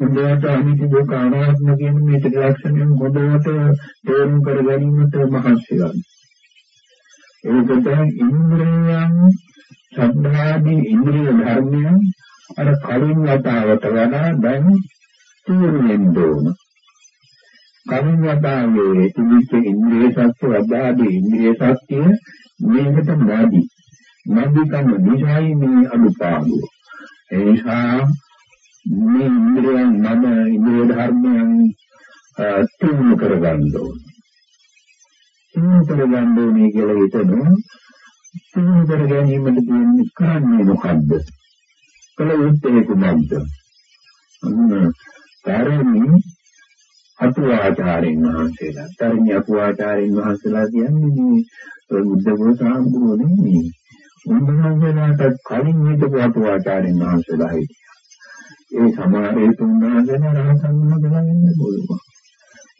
හොඳට අනිත්‍ය දුක අනාත්ම කියන මේ ත්‍රිලක්ෂණයෙන් හොඳට තේරුම් කර ගැනීමට මහන්සි ගන්න. ඒකට ඉන්ද්‍රියයන් සද්ධාදී ඉන්ද්‍රිය ධර්මයන් අර කලින් වතාවට වඩා දැන් තේරුම් ගන්න කලින් වතාවේ තිබිච්ච ඉන්ද්‍රිය සත්‍ය වදාදී ඉන්ද්‍රිය සත්‍ය මේකට නැදි. නැදිකම නිසයි මේ අනුපාදුව. ඒ නිසා මේ ඉන්ද්‍රියන් මම ඉන්ද්‍රිය ධර්මයන් තුන් කරගන්න ඕනේ. තුන් කරගන්න ඕනේ කියලා හිතනවා. තුන් කර ගැනීමට කියන්නේ කරන්නේ මොකද්ද? කල යුත්තේ කුමක්ද? අන්න කාරණේ අතුවාචාරින් වහන්සේලා. තරණ්‍ය අතුවාචාරින් වහන්සේලා කියන්නේ මේ බුද්ධ ගෝසාම්බුරෝ නෙමෙයි. උන්වහන්සේලාට කලින් හිටපු අතුවාචාරින් වහන්සේලා හිටියා. ඒ සමහරේ තුන්වහන්සේලා රහතන් වහන්සේලා වෙන්න පුළුවන්.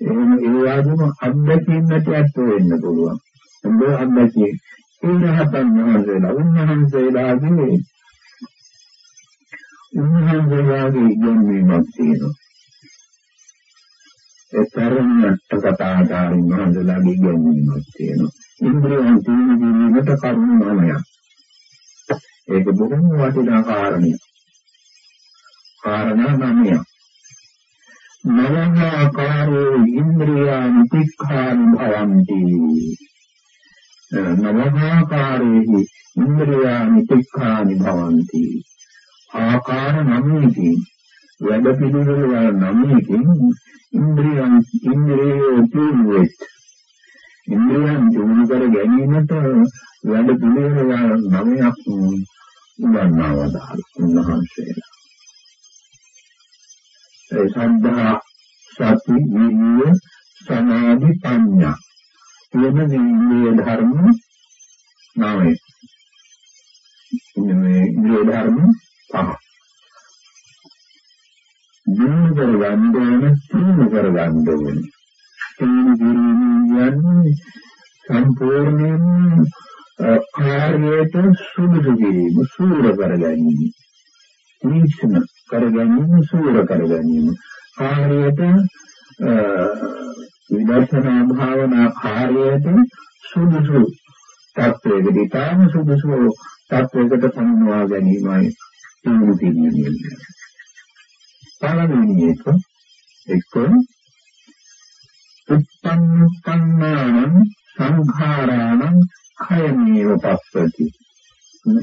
එහෙම ඒ වගේම අත්දැකීම් නැති අත්ෝ වෙන්න පුළුවන්. උඹ අත්දැකීම්. ඒ රහතන් වහන්සේලා උන්වහන්සේලාගේ උන්වහන්සේලාගේ ඉගැන්වීමක් තියෙනවා. ඒ තරණට කතාකාරින් මහන්සලාගේ ගැනීමක් තියෙනවා. ඉන්ද්‍රියයන් තියෙන ජීවිතයට කරුණ නමයක්. ඒක බොහොම වටිනා කාරණයක්. කාරණා නමයක්. නවමාකාරෝ ඉන්ද්‍රියානි තික්ඛානි භවಂತಿ නවමාකාරේහි ඉන්ද්‍රියානි තික්ඛානි භවಂತಿ ආකාර නමයකින් වැඩ පිළිවෙල වල නමයකින් ඉන්ද්‍රියන් ඉන්ද්‍රියෝ තුන්වෙත්. ඉන්ද්‍රියන් දිනු කර ගැනීමට වැඩ පිළිවෙල වල නමයක් උගන්වනවා උන්වහන්සේලා. ඒ සද්ධා සති විරිය සමාධි ප්‍රඥා. කියන මේ ධර්ම නමයි. මේ ඉන්ද්‍රිය ධර්ම පහ දිනු කරගන්න ඕන තුන කරගන්න ඕන තුන කියන්නේ සම්පූර්ණයෙන් කාර්යයට සුදුසු කිරීම සූර කර ගැනීම නිශ්චන කර ගැනීම සූර කර ගැනීම කාර්යයට විදර්ශනා භාවනා කාර්යයට සුදුසු තත්වයකට ඊටම සුදුසු තත්වයකට සම්මවා ගැනීමයි තුන් තියෙන්නේ. පළවෙනි එක එක්ක උප්පන්නාන සංඛාරාණ khයමේව පස්සති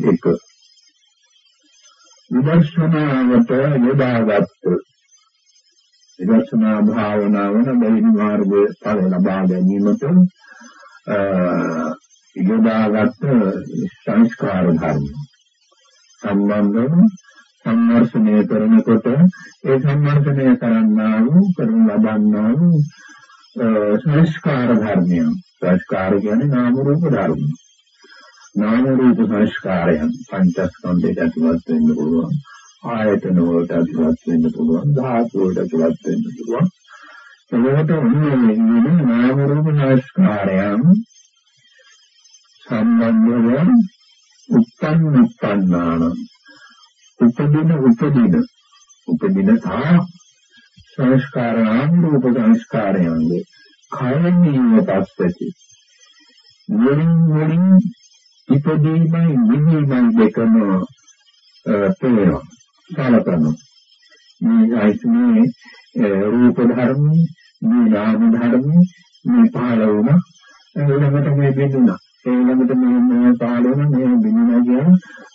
එක විදර්ශනාවට යොදාගත් විදර්ශනා භාවනාවන බැවින් මාර්ගයේ ඵල ලබා ගැනීමට යොදාගත් සංස්කාර ධර්ම සම්බන්ධව සම්මර්ෂණය කරනකොට ඒ සම්මර්ෂණය කරන්නා වූ කරන ලබන්නා වූ සංස්කාර ධර්මයන්. සංස්කාර කියන්නේ නාම රූප ධර්ම. නාම රූප සංස්කාරයන් පංචස්කන්ධයට ඇතුළත් වෙන්න පුළුවන් ආයතන වලට ඇතුළත් වෙන්න පුළුවන් ධාතු වලට ඇතුළත් වෙන්න පුළුවන්. එතකොට මොන්නේ නාම රූප සංස්කාරයන් සම්බන්ධව උත්පන්න උත්පන්නාන උපදින උපදින. උපදින තා සංස්කාර නාම රූප සංස්කාරයන්ගේ කයනීය පස්සති වලින් වලින් ඉපදීමයි නිවීමයි දෙකම තේරෙනවා. සලකනවා මේ ආයතනයේ රූප ධර්ම මේ නාම ධර්ම මේ පහළ වුණා ඊළඟට මේ බිඳුණා. ඊළඟට මේ මේ පහළ වුණා මේ බිඳුණා කියන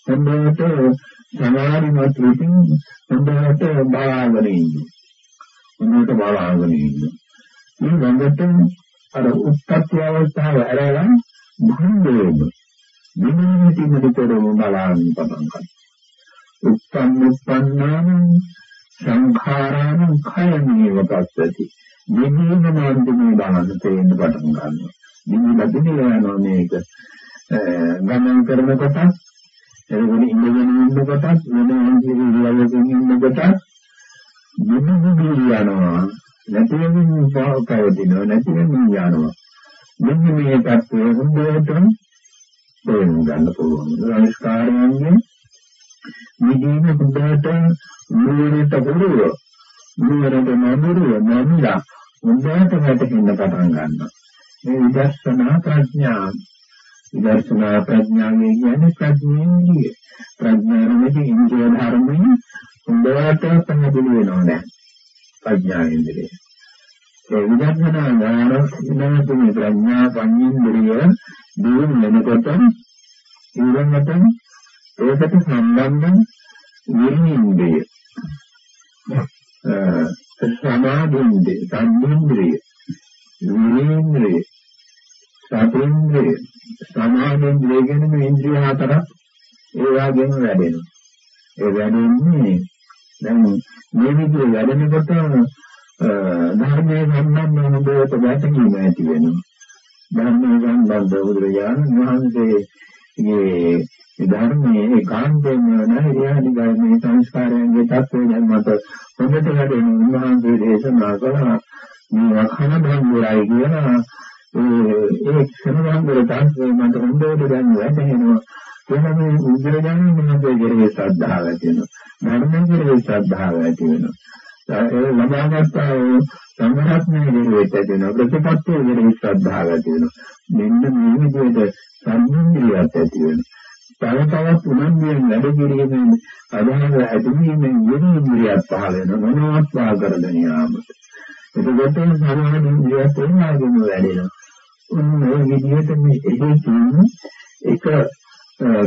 හොඳට සමාධිමත් විදිහින් හොඳට බලාගෙන ඉන්න හොඳට බලාගෙන ඉන්න මේ වන්දට අර උත්පත්ති අවස්ථාව ඇරලා භංගයම මෙන්න තිබෙනතරම බලන්න පටන් ගන්නවා. උත්පන්න උත්පන්නාන සංඛාරාන khයමේව පස්සති. මෙන්න මාර්ගයේ බලන්න තේන්න පටන් ගන්නවා. මෙන්න ලැබෙන්නේ යනවා මේක. ගමන් කරනකොට එතකොට ඉඳගෙන ඉන්නකොට වෙන ඉරියව්වකින් ඉන්නකොට මෙන්න යනවා. නැතිවෙමින් පවතිනවා නැතිවෙමින් යනවා. මෙන්න මේ தත්ත්වය හොඳටම තේරුම් ගන්න පුළුවන්. සංස්කාරයන්ගේ නිදීම බුද්ධට නුවණට පුළුව. නුවණට නඳුරුව නඳුලා බුද්ධට වැටෙන්න පටන් ගන්නවා. මේ විදර්ශනා ප්‍රඥා විදර්ශනා ප්‍රඥාවේ කියන්නේ ප්‍රඥේන්ද්‍රිය. ප්‍රඥාවේ ඉන්ද්‍රිය ධර්මයේ හොඳට පැහැදිලි වෙනවා දැන්. ප්‍රඥාේන්ද්‍රිය. ඒ විදර්ශනා ඥාන ඉඳන් ප්‍රඥා පඤ්ඤේන්ද්‍රිය දියුණු වෙනකොට ඊළඟට ඒකට සම්බන්ධ විරින්ද්‍රිය සමාධින්ද්‍රිය සම්බුන්ද්‍රිය විරින්ද්‍රිය සතින්ද්‍රිය සමාධින්ද්‍රිය කියන මේ ඉන්ද්‍රිය හතරක් ඒ වගේම වැඩෙනවා. ඒ වැඩෙන්නේ දැන් මේ විදිහට වැඩෙනකොට ධර්මයේ සම්බන්ධව හොඳට වැටහීම ඇති වෙනවා. ධර්මයේ සම්බන්ධ බුදුරජාණන් වහන්සේගේ ධර්මයේ ඒකාන්තයෙන් නැහැරියානි ගාමී සංස්කාරයන්ගේ தත්ත්වය දැන් මත හොඳට වැඩෙන උන්වහන්සේ දේශනා කළා මේ වඛන බංගුරයි කියලා ඒ සමබංගුර தත්ත්වය මත හොඳට දැන් වැටහෙනවා. එහෙනම් මේ බුදුරජාණන් වහන්සේගේ ශ්‍රද්ධාව ඇති වෙනවා ධර්මයේ ශ්‍රද්ධාව ඇති වෙනවා ඒ ලබාගත් සම්මරත්නයේ විරේත දෙනවා ප්‍රතිපත්තියේ විරේ ශ්‍රද්ධාව ඇති වෙනවා මෙන්න මේ විදිහට සම්මුතියක් ඇති වෙනවා තව තවත් උනන්දුවෙන් වැඩ කිරීමෙන් අදහස ඇතිවීමෙන් විරියක් පහළ වෙන මොනවත් වා කරගෙන යාමට එතකොට සමාධි ඉන්ද්‍රියත් එන්නාගෙන වැඩෙනවා. උන් මේ විදිහට මේ එහි තියෙන එක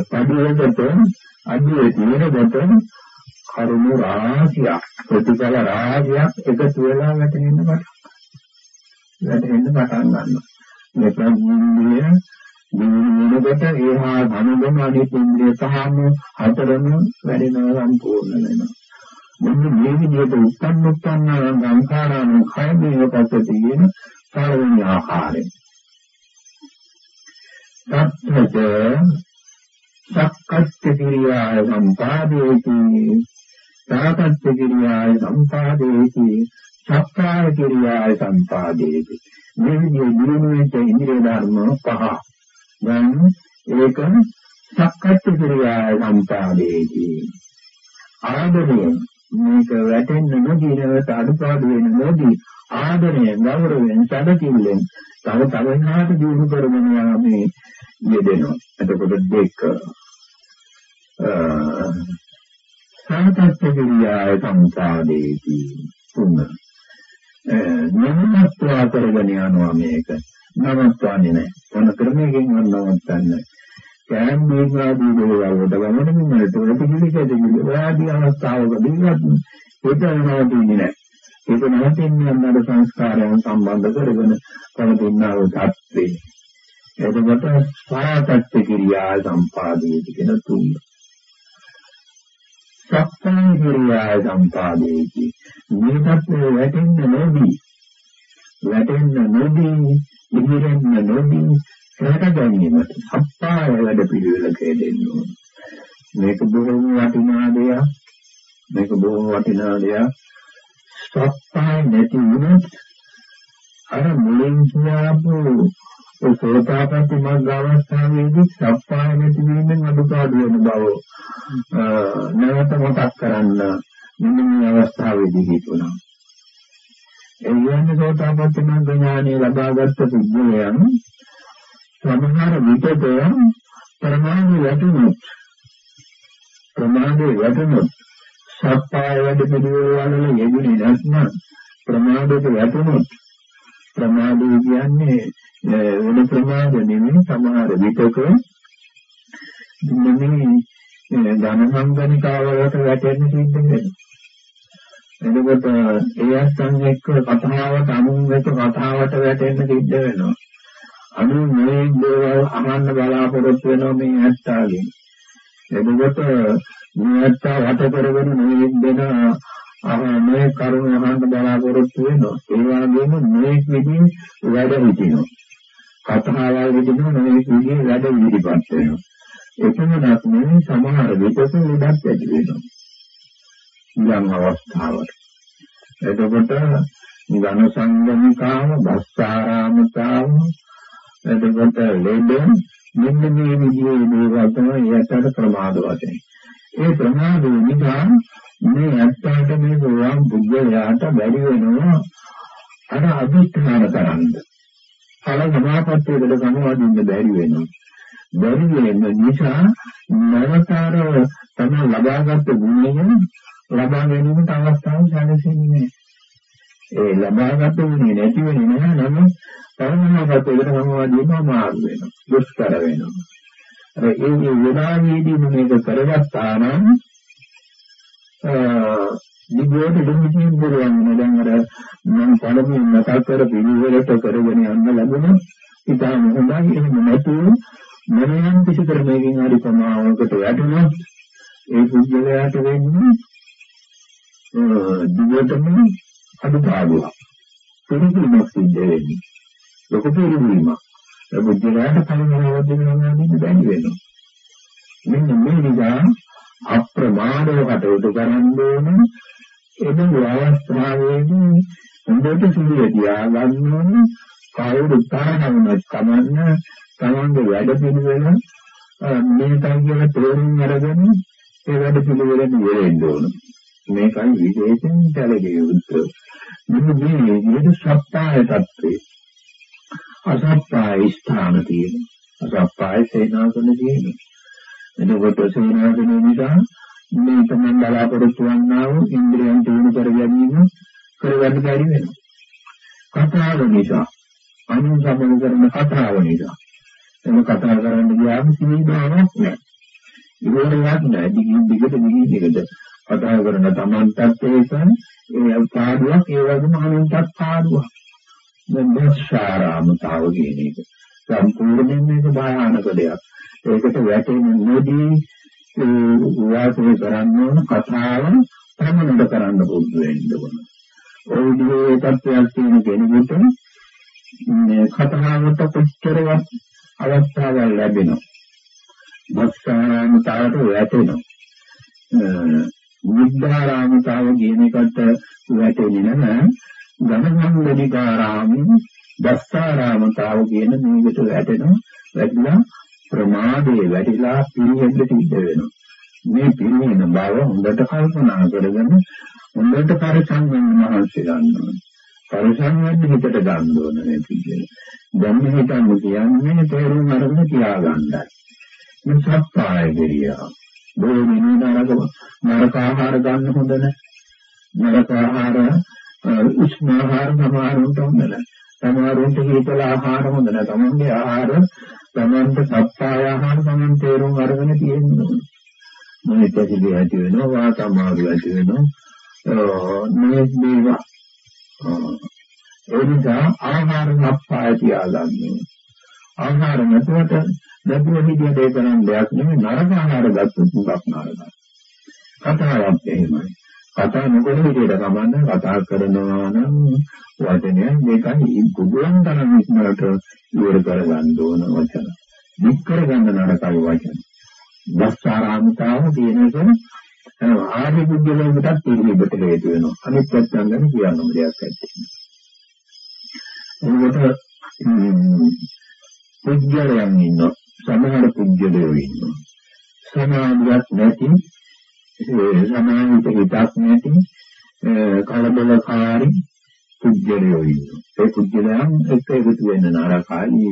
පඩියකට අඩියේ තියෙනකොට කරුණු රාශියක් ප්‍රතිඵල රාශියක් එකතු වෙලා වැටෙන්න පටන් වැටෙන්න පටන් ගන්නවා. මේ ප්‍රඥාන්දිය දිනුනකොට ඒහා ධනගම අනිත් ඉන්ද්‍රිය පහම හතරම වැඩෙනවා සම්පූර්ණ වෙනවා. මෙන්න මේ විදිහට උත්පන්න උත්පන්න සංඛාරාන කයමේ පස්සට කියන පළවෙනි ආකාරය. සත්‍යද සක්කච්ඡ කිරියාය සම්පාදේති සාකච්ඡ කිරියාය සම්පාදේති සක්කාය කිරියාය සම්පාදේති මේ විදිහේ දිනුනෙට ඉන්ද්‍රිය ධර්ම පහ දැන් ඒක සක්කච්ඡ කිරියාය සම්පාදේති ආදරයෙන් මේක වැටෙන්න නොදී නැවත අඩුපාඩු වෙන නොදී ආදරයෙන් ගෞරවයෙන් සැලකිල්ලෙන් තව තව එහාට දියුණු කරගෙන යාමේ යෙදෙනවා. එතකොට දෙක සාතත්ත්ව විරියාය සම්පාදේති තුන. නමත්වා කරගෙන යනවා මේක. නමත්වාන්නේ නැහැ. මොන ක්‍රමයකින් නමත්වන්නේ කෑම් මේකාදී දේවල් වලට ගමන මිනිහට ප්‍රතිපිළිකෙදී ඔයාදී අවස්ථාවකදී ඒක නවතින්නේ නැහැ ඒක නවතින්නේ අන්නර සංස්කාරයන් සම්බන්ධ කරගෙන පවතිනා වූ තත්ත්වේ එතකොට සාතත්ත්ව කිරියා සම්පාදේති කියන තුන. සක්කාය කිරියා සම්පාදේති මේකත් වැටෙන්න නොදී. වැටෙන්න නොදී ඉහිරෙන්න නොදී රැක ගැනීමට සප්පාය වැඩ පිළිවෙලක දෙන්න ඕන. මේක බොහොම වටිනා දෙයක්. මේක බොහොම වටිනා දෙයක්. සප්පාය නැති වුණොත් අර මුලින් කියපු ඒ සෝතාපට්ටි මාර්ග අවස්ථාවේදී සප්පාය නැති වීමෙන් අඩුපාඩු වෙන බව නැවත මතක් කරන්න මෙන්න මේ අවස්ථාවේදී හිතුණා. ඒ කියන්නේ සෝතාපට්ටි මාර්ග ඥානෙ ලබාගත් පුද්ගලයන් සමහර විටක ප්‍රමාණය වැටුනොත් ප්‍රමාණය වැටුනොත් සප්පාය වැඩ පිළිවෙල වල යෙදුනේ නැත්නම් ප්‍රමාදයට වැටුනොත් ප්‍රමාදය කියන්නේ වෙන ප්‍රමාද නෙමෙයි සමහර විටක මේ ධන සංගණිකාවලට වැටෙන්න සිද්ධ වෙනවා. එතකොට ඒ අස්සන් එක්ක කතාවට අනුන්ගත කතාවට වැටෙන්න සිද්ධ වෙනවා. අනු මේ දේවල් අහන්න බලාපොරොත්තු වෙනවා මේ ඇත්තාගෙන්. එතකොට මේ ඇත්තා වට කරගෙන මේ දෙන මේ කරුණ අහන්න බලාපොරොත්තු වෙනවා. ඒ වගේම මේ විදිහින් වැඩ හිටිනවා. කතාවල් විදිහින් මේ විදිහින් වැඩ ඉදිරිපත් වෙනවා. එතනවත් මේ සමහර විටක උඩක් ඇති වෙනවා. යම් අවස්ථාවක. එතකොට ඝන සංගමිකාව, බස්සාරාමතාව, එතකොට ලෙඩ මෙන්න මේ විදිහේ දේවල් තමයි යටට ප්‍රමාද වශයෙන්. ඒ ප්‍රමාද නිසා මේ ඇත්තට මේ ගෝවාන් බුද්ධයාට බැරි වෙනවා අර අදිස්ථාන කරන්න. කල සමාපත්තියකට සමවදින්න බැරි වෙනවා. බැරි වෙන නිසා නවතර තමයි ලබාගත් ගුණය ලබා ගැනීමට අවස්ථාවක් සැලසෙන්නේ ඒ ලබාගත් ගුණය නැති වෙන්නේ නැහැ නම් පරමනාපත්යකට සමවදින්න අමාරු වෙනවා. දුෂ්කර වෙනවා. අර ඒ වෙලාවේදී මේක කරගත්තා නම් දිගට දෙමින් පුළුවන් දැන් අර මම පළමුවෙන් මතක් කර පිළිවෙලට කරගෙන යන්න ලැබුණා ඉතාලම හොඳයි එහෙම නැතුව මොනනම් කිසි ක්‍රමයකින් හරි ප්‍රමාණයකට වැටුණා ඒ පුද්ගලයාට වෙන්නේ දිගටම අඩුපාඩුවක් පිළිගන්නක් සිද්ධ වෙන්නේ ලොකු පිළිගීමක් ඒ පුද්ගලයාට පරිණාමයක් දෙනවා නම් බැරි වෙනවා. මෙන්න මේ නිසා අප්‍රමාදව කටයුතු කරන්න ඕන. එබඳු අවස්ථාවේදී හොඳට සිහිය තියාගන්න ඕන කවුරු තරහවුනත් කමන්න තමන්ගේ වැඩ පිළිවෙල මේ තංගල තේරුම් අරගෙන ඒ වැඩ පිළිවෙලට යෙරෙන්න ඕන. මේකයි විශේෂයෙන් සැලකිය යුතු මෙන්න මේ විදිහට සත්‍යය තත්ත්වේ අසත්‍යය ස්ථාන තියෙනවා. අසත්‍යය සේනාසන තියෙනවා. එතකොට සේනාසන නිසා මේ තමයි බලාපොරොත්තු වන්නා වූ ඉන්ද්‍රියන් දිනු කර ගැනීම කරගන්න බැරි වෙනවා. කතාව නිසා අනුසමන කරන කතාව නිසා. එම කතා කරන්න ගියාම සීමාවක් නැහැ. ඉවරයක් නැහැ. දිගින් දිගට දිගින් දිගට කතා කරන Tamanටත් ඒකයි ඒ පාඩුවක් ඒ වගේම අනුන්ටත් පාඩුවක් දැන් කියන එක සම්පූර්ණයෙන් මේක භයානක දෙයක් ඒකට වැටෙන්නේ නොදී වාසය කරන්න ඕන කතාව ප්‍රමණය කරන්න පුරුදු වෙන්න ඕන. ඔය විදිහේ තත්ත්වයක් තියෙන කෙනෙකුට මේ කතාවට කොච්චරවත් අවස්ථාවක් ලැබෙනවා. මත්සාරාමතාවට වැටෙනවා. බුද්ධාරාමතාව කියන එකට වැටෙන්නේ නැහැ. ධනසම්බදිකාරාමී දස්සාරාමතාව කියන මේකට වැටෙනවා. වැටිලා ප්‍රමාදයේ වැටිලා පිළිහෙන්න සිද්ධ වෙනවා. මේ පිළිහෙන බව හොඳට කල්පනා කරගෙන හොඳට පරිසම් වෙන්න මහන්සි ගන්නවා. පරිසම් වෙන්න හිතට ගන්න ඕන මේ පිළිහෙන. දැන් හිතන්න කියන්නේ තේරුම් අරගෙන තියාගන්නයි. මේ සත්‍යය කිරියා. බොහෝ මිනිනාරක නරක ආහාර ගන්න හොඳ නැහැ. නරක ආහාර උෂ්ණ ආහාර සමහරවිට හොඳ නැහැ. සමහරවිට හීතල ආහාර හොඳ නැහැ. තමන්ගේ ආහාර තමන්ට සත්‍යය ආහාර තමන් තේරුම් අරගෙන තියෙනවා. මොනිට ඇතිදී ඇති වෙනවා වාතමාරු ඇති වෙනවා මේ මේවා ඒ නිසා ආහාර සප්පාය තියාගන්න ආහාර නැතුවට නැතුව විදියට ඒ කරන් දෙයක් නෙමෙයි නරක ආහාර ගත්තොත් මුලක් නරකයි කතාවක් එහෙමයි කතා නොකර විදියට කමන්න කතා කරනවා නම් වචනය මේකයි කුඩුවන් තරම් ඉක්මනට ඉවර කරගන්න ඕන වචන. දික් කරගන්න නරකයි වචන. දස්සාරාමිතාව කියන එක ආර්ය බුද්ධලෝකටත් පිළිබිඹට හේතු වෙනවා. අනිත් පැත්තෙන් ගැන කියන්නම දෙයක් නැහැ. එතකොට පුජ්‍යලයන් ඉන්නවා. සමහර පුජ්‍යලයෝ ඉන්නවා. සමාධියක් නැති සමාහිත හිතක් නැති කලබලකාරී පුජ්‍යලයෝ ඉන්නවා. ඒ පුජ්‍යලයන් එක්ක එකතු වෙන්න නරකයි.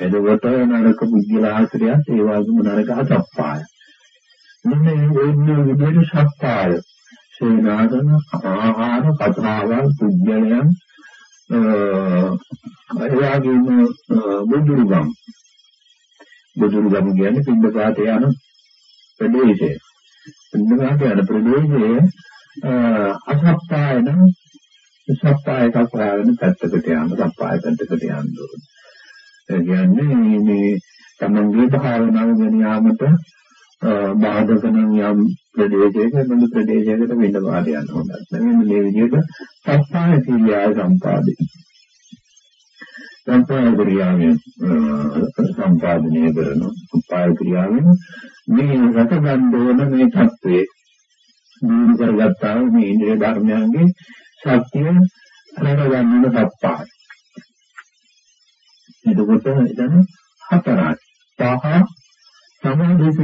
එතකොට නරක පුජ්‍යල ආශ්‍රයත් ඒ වගේම නරක අසප්පාය. මෙන්න මේ විදිහට සප්පාය. සේනාසන ආහාර කතාවල් පුජ්‍යලයන් ඒ වගේම බුදුරුගම් බුදුරුගම් කියන්නේ පින්දපාත යන ප්‍රදේශය. පින්දපාත යන ප්‍රදේශයේ අසප්පාය නම් සප්පාය කප්පායන පැත්තකට යන සප්පාය පැත්තකට යන්න ඕනේ. ඒ කියන්නේ මේ තමන්ගේ භාවනාව ගෙන යාමට බාධක නම් යම් ප්‍රදේශයක මොන ප්‍රදේශයකට වෙන්න බාධ යන හොඳයි. මෙන්න මේ විදිහට සප්පාය ක්‍රියාව සම්පාදේ. සම්පාය ක්‍රියාවෙන් සම්පාදනය කරන සප්පාය ක්‍රියාවෙන් මේ රට ගන්න මේ தત્ත්වයේ දිනු කරගත්තා මේ ඉන්ද්‍රිය ධර්මයන්ගේ සත්‍ය රැකගන්න සප්පාය. එතකොට එතන හතරක්. පහ සමාධියට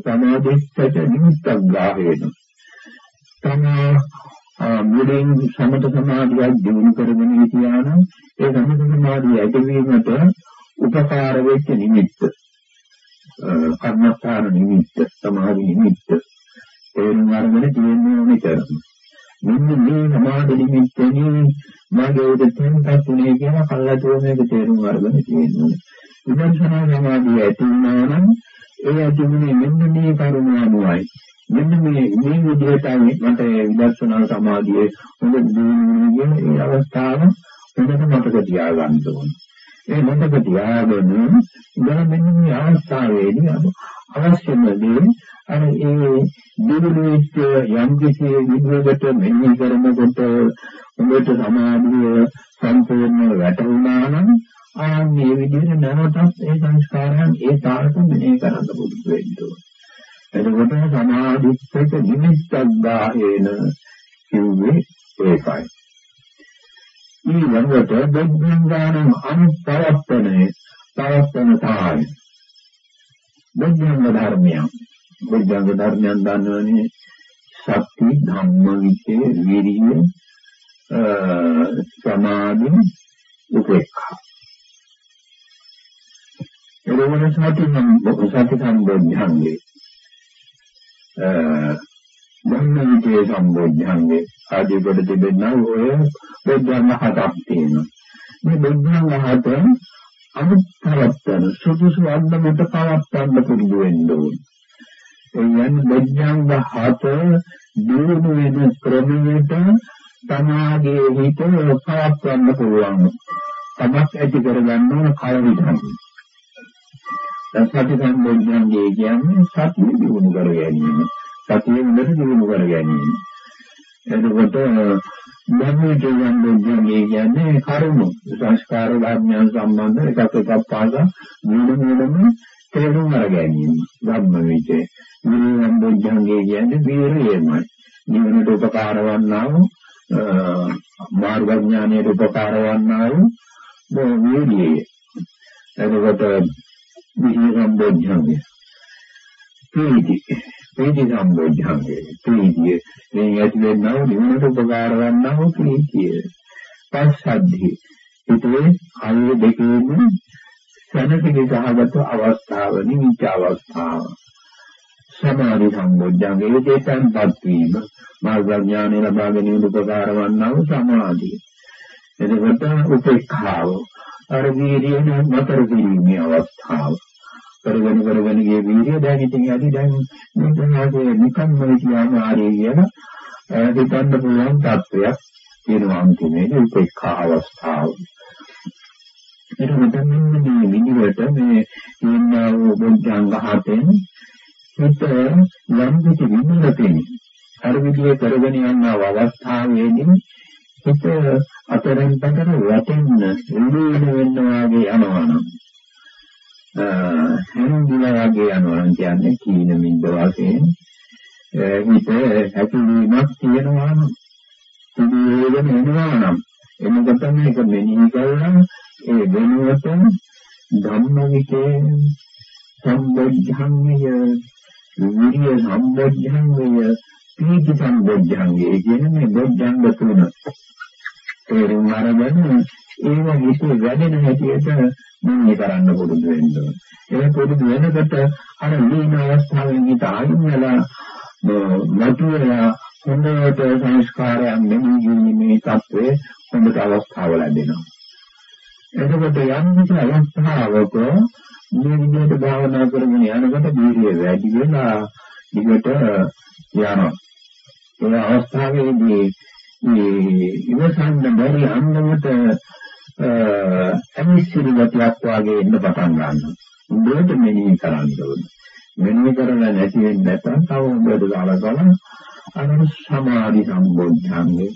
සමාධියට නිමිත්තක් ගාහේන. තමා මුලින් සමත සමාධියක් දිනු කරගෙන හිටියානම් ඒ සමත සමාධිය ඇතිවීමට උපකාර වෙච්ච නිමිත්ත. කර්මස්ථාන නිමිත්ත, සමාධි නිමිත්ත. තේරුම් අරගෙන තියෙන්නේ මෙතන. මෙන්න මේ සමාධි නිමිත්තනේ මගේ උදෙන් තත්ුනේ කියන කල්ලාතෝ මේක තේරුම් අරගෙන තියෙනවා. විදර්ශනා සමාධිය ඇති වුණා නම් ඒ ඇතිුනේ මෙන්න මේ කරුණාවයි. මෙන්න මේ මේ විදිහටයි මට විදර්ශනා සමාධියේ හොඳ දිනුනේ ඒ අවස්ථාව හොඳට මතක තියාගන්න ඕනේ. ඒ මතක තියාගෙන ඉඳලා මෙන්න මේ අවස්ථාවේදී අවශ්‍යම දේ අර ඒ දිනුනෙච්ච යම් කිසි විදිහකට මෙන්න කරනකොට උඹට සමාධිය සම්පූර්ණ වැටුණා නම් ආන්නේ විදිහට නැවතත් ඒ සංස්කාරයන් ඒ තාලට මෙහෙ කරන්න පුරුදු වෙන්න ඕනේ. එතකොට සමාධිත්වක නිමිත්තක් ගාහේන කිව්වේ ඒකයි. ඊළඟට බුද්ධංගානම් අනුපවත්තනේ පවත්තන තායි. බුද්ධංග ධර්මයන් බුද්ධංග ධර්මයන් දන්නවනේ සත්‍ය ධම්ම විචේ විරිය සමාධි උපේක්ඛා එළවන සති සති සම්බොධ්‍යංගේ ධම්මවිදේ සම්බොධ්‍යංගේ. ආදී කොට තිබෙනා ඔය බොද්ධංග හතක් තියෙනවා. මේ බොද්ධංග හත අනුපරත්තන සුදුසු අන්දමට පවත්වන්න පුරුදු වෙන්න ඕනේ. එයන් බොද්ධංග හත දිනු වෙන ක්‍රමයට තමාගේ හිත පවත්වන්න පුළුවන්. තමක් ඇති කරගන්න ඕන කය විතරයි. සති සම්බොධ්‍යංගේ කියන්නේ සතිය දිනු කර ගැනීම. සතිය මුලට දිනු කර ගැනීම. එතකොට ධර්මයේ සම්බොධ්‍යංගේ කියන්නේ කරුණු සංස්කාර ධර්මයන් සම්බන්ධ එකක් එකක් පාස මුල මුලම තේරුම් අර ගැනීම. ධර්ම විචේ. මේ සම්බොධ්‍යංගේ කියන්නේ වීරියමයි. නිවනට උපකාර වන්නා වූ මාර්ග ඥානයට උපකාර වන්නා වූ වීර්යය. එතකොට විහි සම්බොධ්‍යංගය. පීති පීති සම්බොධ්‍යංගය. පීතිය මේ ඇති වෙනව නිවනට උපකාර වන්නව පීතිය. පස්සද්ධි. ඒකේ ආයු දෙකේම සනසිකේ සහගත අවස්ථාව නිමිච්ච අවස්ථාව. සමාධි සම්බොධ්‍යංගය ඒකෙන්පත් වීම මාර්ග ඥානය ලබා ගැනීම උපකාර වන්නව සමාධිය. එතකොට උපේක්ඛාව අර වීර්යය නතර කිරීමේ අවස්ථාව. කරගෙන කරගෙන ගිය වීර්යය දැන් ඉතින් ඇති දැන් මේ ප්‍රමාදයේ නිකම්ම කියන ආරේ කියන හිතන්න පුළුවන් තත්වයක් තියෙනවා අන්තිමේදී උපේක්ඛා අවස්ථාව. ඒක මෙතනින් මේ විදිහට මේ කියනා වූ බුද්ධංග හතෙන් හිත යම් කිසි විමුක්තිය අර විදිහේ කරගෙන යන අවස්ථාවේදී හිත අතරින් පතර වැටෙන්න එළිවෙන වෙනවා වගේ යනවනම් හැන්දිලා වගේ යනවා කියන්නේ කීන මිද්ද වශයෙන්. හිත හැකිලීමක් තියෙනවා නම් සිදුවේගෙන එනවා නම් එනකොට මේක මෙනෙහි කරලා ඒ වෙනුවට ධම්මවිකේ සම්බොධ්‍යංගය විරිය සම්බොධ්‍යංගය පීති සම්බොධ්‍යංගය කියන මේ බොධ්‍යංග තුන තේරුම් අරගෙන ඒව හිතේ වැඩෙන හැටියට මෙන්න කරන්න පුරුදු වෙන්න ඕනේ. ඒක පුරුදු වෙනකොට අර ලීන අවස්ථාවෙන් හිත ආයුමලා මතුවලා හොඳට සංස්කාරයන් මෙහි මේ තත්ත්වයේ හොඳට අවස්ථාව ලැබෙනවා. එතකොට යම් කිසි අවස්ථාවක මේ විදිහට භාවනා කරගෙන යනකොට දීර්ය වැඩි වෙලා ඊට යනවා. ඒ අවස්ථාවේදී මේ ඉවසන්න බැරි අන්නමත අනිසිරි ගතියක් වාගේ එන්න පටන් ගන්නවා. උඹට මෙනෙහි කරන්න ඕනේ. මෙනෙහි කරලා නැති වෙන්නේ නැත්නම් තව උඹට දාලා බලන්න අනු සමාධි සම්බොධ්‍යංගේ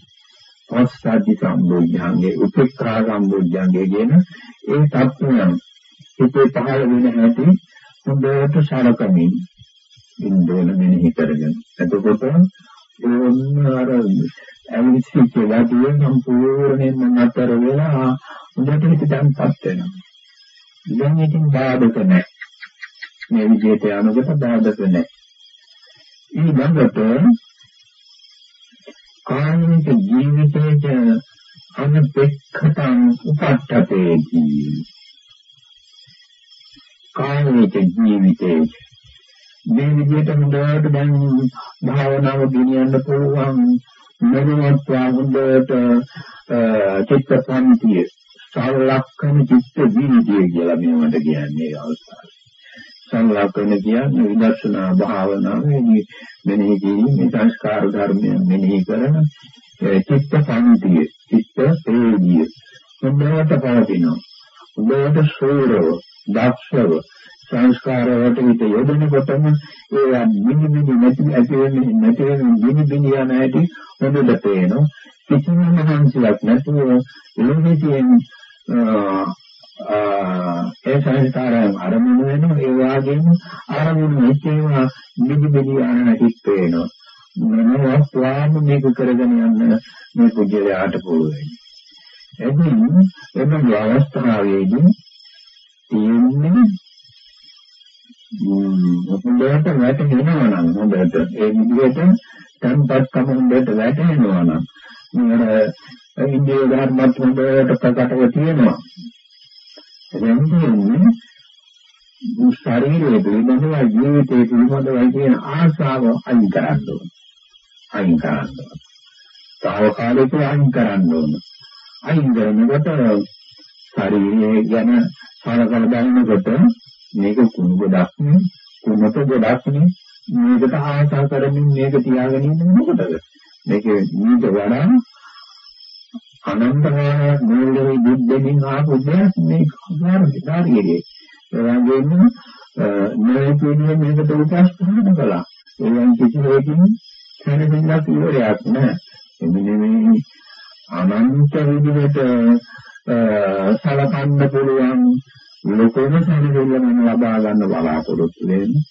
පස්සද්ධි සම්බොධ්‍යංගේ උපේක්ඛා සම්බොධ්‍යංගේ කියන ඒ තත්ත්වයන් හිතේ පහළ වෙන හැටි හොඳට සලකමින් ඉන්දෝන මෙනෙහි කරගෙන එතකොට ඕන්න අර ඇවිසිච්ච ගතිය සම්පූර්ණයෙන්ම නතර වෙලා උඩට හිත දැන්පත් වෙනවා. දැන් ඉතින් බාධක නැහැ. මේ විදිහට යනකොට බාධක නැහැ. ඊළඟට කායික ජීවිතයේ අනපෙක්ඛතං උපට්ඨතේති. කායික ජීවිතයේ මේ විදිහට හොඳට දැන් භාවනාව ගෙනියන්න පුළුවන් මෙලොවත්වා හොඳට චිත්ත සම්පතිය සංලක්ෂණ චිත්ත විවිධය කියලා මේවට කියන්නේ අවස්ථාව. සංලක්ෂණ කියන්නේ විදර්ශනා භාවනාවේදී මෙනෙහි කිරීමේ සංස්කාර ධර්මයන් මෙනෙහි කරන චිත්ත සම්පතිය චිත්ත ප්‍රේදිය හොඳට පවතිනවා. හොඳට සෝරව දක්ෂව සංස්කාර වලට හිත යොදනකොටම ඒවා මිනි මිනි නැති ඇති වෙන්නේ නැති වෙන්නේ මිනි මිනි යන හැටි හොඳට පේනවා. කිසිම මහන්සියක් නැතුව එළෙන්නේ තියෙන ඒ සංස්කාරයන් අරමුණු වෙනවා. ඒ වගේම අරමුණු මෙච්චේවා මිනි මිනි යන හැටි පේනවා. මොනවත් වාම මේක කරගෙන යන්න මේ පුජ්‍යලයාට පුළුවන්. එදින් එම අවස්ථාවේදී තියෙන්නේ හොඳට වැටෙනවා නම් හොඳට ඒ විදිහට tempatකම හොඳට වැටෙනවා නම් මේ ඉන්දිය ධර්මත් හොඳට ප්‍රකටව තියෙනවා. එන්නේ ශරීරයේ පිළිබඳව ජීවිතයේ පිළිබඳව කියන ආශාව අයින් කරන්න ඕන. අයින් කරන්න ඕන. తాවකාලිකව අයින් කරන්න ඕන. අයින් කරනකොට ශරීරය ගැන සලකලා බලනකොට මේක කුණු ගොඩක් නේ. කුණට ගොඩක් නේ. මේකට ආශා කරමින් මේක තියාගෙන ඉන්න මොකටද? මේක නීත වඩා අනන්තമായ මූල්‍යයේ බුද්ධෙන් ආපු දෙයක් මේ කාර්යය ඒ වගේම මේ කියන්නේ මේකට උපස්ථාන කළා. ඒයන් කිසි හේකින් දැනෙන්නක් ඉවරයක් නෑ. එන්නේ මේ අනන්ත විදිහට සලකන්න පුළුවන් ලෝකෙම සැනසෙල්ලම ලබා ගන්න බලාපොරොත්තු වෙන්නේ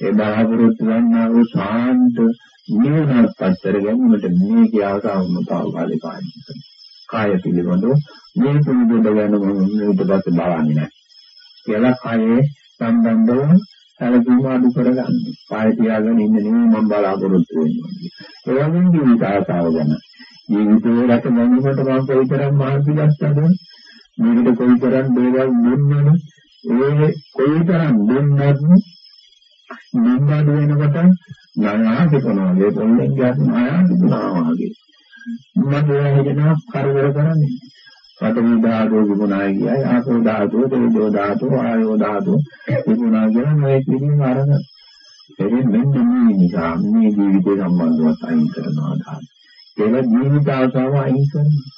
ඒ බලාපොරොත්තු ගන්නා වූ ශාන්ත නිවනත් පතර ගැනීමට මේ කියාසාවම තාවකාලිකයි කාය පිළිබඳව මේ පිළිබඳව ගැන මම ඊට පස්සේ බලන්නේ නැහැ කියලා කායේ සම්බන්ධව සැලකීම අඩු කරගන්න. කාය තියාගෙන ඉන්න නෙමෙයි මම බලාපොරොත්තු වෙන්නේ. ඒ වගේම ජීවිත ආසාව ගැන. ජීවිතේ රැක ගැනීමට මම කොයිතරම් මහන්සි ගත්තද? මේකට කොයිතරම් දේවල් දුන්නද? ඒ කොයිතරම් දුන්නත් නින්දාද වෙනකොට නායාසිකනවා. ඒ පොල්ලෙන් ගියත් නායාසිකනවා වගේ. මම ඒ හිතනවා කරදර කරන්නේ. පඨවි ධාතුව විගුණයි කියයි ආපෝ ධාතුව තේජෝ ධාතුව ආයෝ ධාතුව විගුණා කියන මේ කිසිම අරගෙන එරින් මෙන්න මේ නිසා මේ ජීවිතය සම්බන්ධව අයින් කරනවා ධාතු. ඒක ජීවිත ආසාව අයින් කරනවා.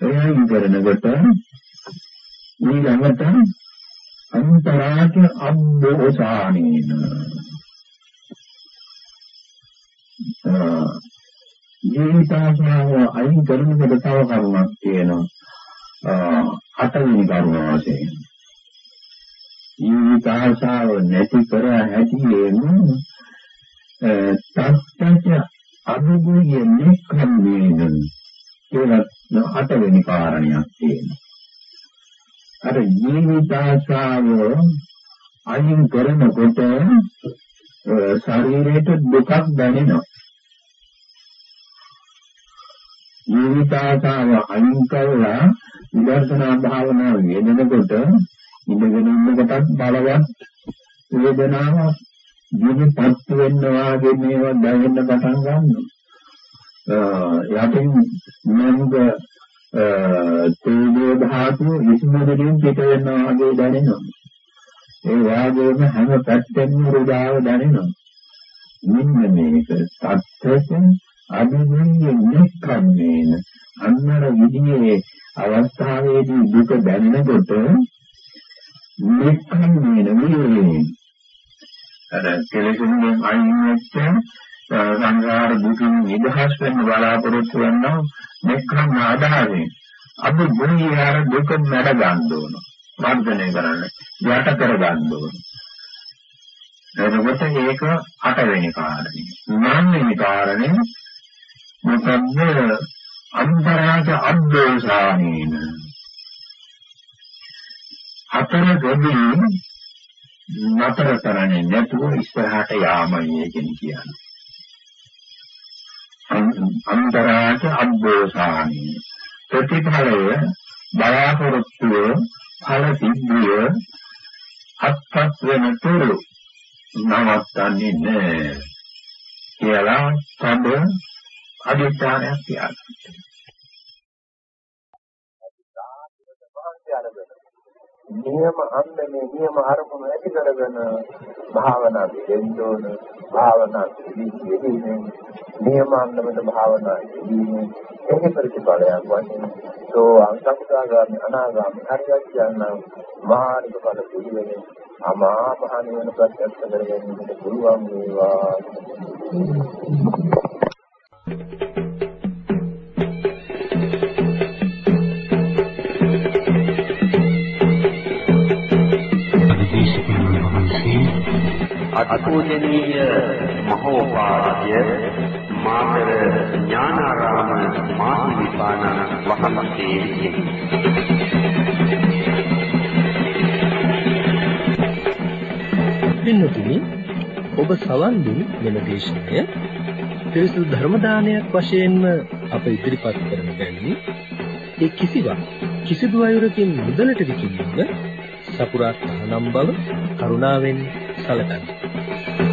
ඒ අයින් කරනකොට ඊළඟට අන්තරාච අබ්බෝසානේන ජීවිතාසනාව අයින් කරනකොට තව කරුණක් තියෙනවා. අටවෙනි කරුණ වශයෙන්. ජීවිතාසාව නැති කර හැටියෙන් තත්ත්‍ය අනුගුය නික්ඛම්මේන කියලා අටවෙනි කාරණයක් තියෙනවා. අර ජීවිතාසාව අයින් කරනකොට ශරීරයට දුකක් දැනෙනවා. ජීවිතාසාව අයින් කරලා විදර්ශනා භාවනාව යෙදෙනකොට ඉඳගෙන ඉන්නකොටත් බලවත් වේදනාව ජීවිතපත් වෙනවා වගේ මේවා දැනෙන්න පටන් ගන්නවා. යටින් මනෝග තේජෝ ධාතුව විසුමදකින් පිට වෙනවා වගේ දැනෙනවා. ඒ වාගේම හැම පැත්තෙම රුදාව දැනෙනවා. මෙන්න මේක සත්‍යයෙන් අභිමුඛයේ නික්කම්මේන අන්නර විදිහේ අවස්ථාවේදී දුක දැනෙනකොට නික්කම්මේන විදිහේ අර කෙලෙසුන්ගෙන් අයින් වෙච්ච සංඝාර දුකින් නිදහස් වෙන්න බලාපොරොත්තු වෙනවා නික්කම් ආදායෙන් අභිමුඛයේ දුක නැඩ ගන්න ඕන. වර්ධනය කරන්න යට කර ගන්න ඕන. එතකොට ඒක අටවෙනි කාරණේ. නවවෙනි කාරණේ මොකද්ද? අන්තරාජ අද්දෝසානේන. හතර ගොඩේ නතර කරන්නේ නැතුව ඉස්සරහට යාමයි කියන කියන්නේ. අන්තරාජ අද්දෝසානේන ප්‍රතිඵලය බලාපොරොත්තුව ඵල සිද්ධිය අත්පත් වෙන තුරු නවත්තන්නේ නැහැ කියලා තඹ අධිෂ්ඨානයක් තියාගන්න. නියම අන්දමේ නියම අරමුණ ඇති කරගෙන භාවනා දෙන්න ඕන. භාවනා පිළිවිදීනේ නියම අන්දමට භාවනා දෙන්නේ ඒකේ ප්‍රතිඵලයක් වශයෙන් සෝ අංසක්තාගාමි අනාගාමි හරියට යන මහානික ඵල පිළිවෙලේ අමා මහ නිවන ප්‍රත්‍යක්ෂ කර ගැනීමට පුළුවන් වේවා. අතුජනීය මහෝපාද්‍ය මාතර ඥානාරාම මාහිමිපාණන් වහන්සේ පින්නතුනි ඔබ සවන් දුන් මෙම දේශනය. පිරිසුදු ධර්ම දානයක් වශයෙන්ම අප ඉදිරිපත් කරන බැවින්. ඒ කිසිවක් කිසිදු අයුරකින් මුදලට විකිණීම සපුරා තහනම් බව කරුණාවෙන් සැලකන්න.